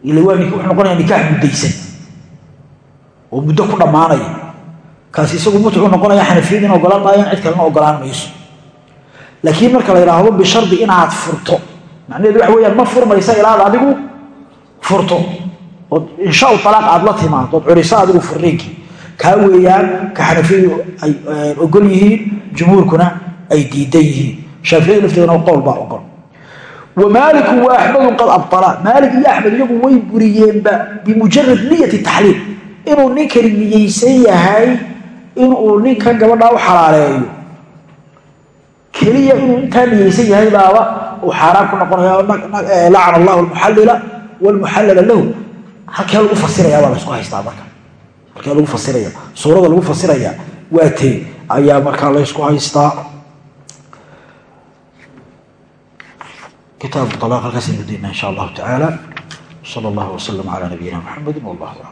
ila waa wuxuu noqonaya nikaax muddaysan. Oo muddo ku dhammaanaya kaasi isagu mutxuu noqonaya xanafiyadiina ogolaan maayaan cid kalena ogolaan mayso. Laakiin marka la yidhaahdo bishardi inaad furto macnaheedu waxa weyaan ma furmaysa ilaad adigu furto ood inshaau alaaq aad la timaado ood adigu furiinkii kaa weeyaan ka xanafiyadu ay ogol yihiin jumhuurkuna ay diidan yihiin. Shaaficiyadu lafteedana qowl baa ogol. Wa maaliku wa axmedu qad abala maalik iyo axmed iyagu way buriyeenba bimujarad niyati taxliil. Inuu ninkani niyeysan yahay inuu ninkan gabadhaa u xalaaleeyo. Keliya inuu intaa niyeysan yahay baaba uu xaaraan ku noqonaya lacana allahu lahu halkee lagu fasiraya baa laysku haystaa marka. Halkee lagu fasiraya suurada lagu fasiraya waa ayaa markaa laysku haystaa. Kitaabu alaaq halkaas aynu daynaa insha allahu tacaala sala allahu wasalam calaa nabiyina muxamedi wallah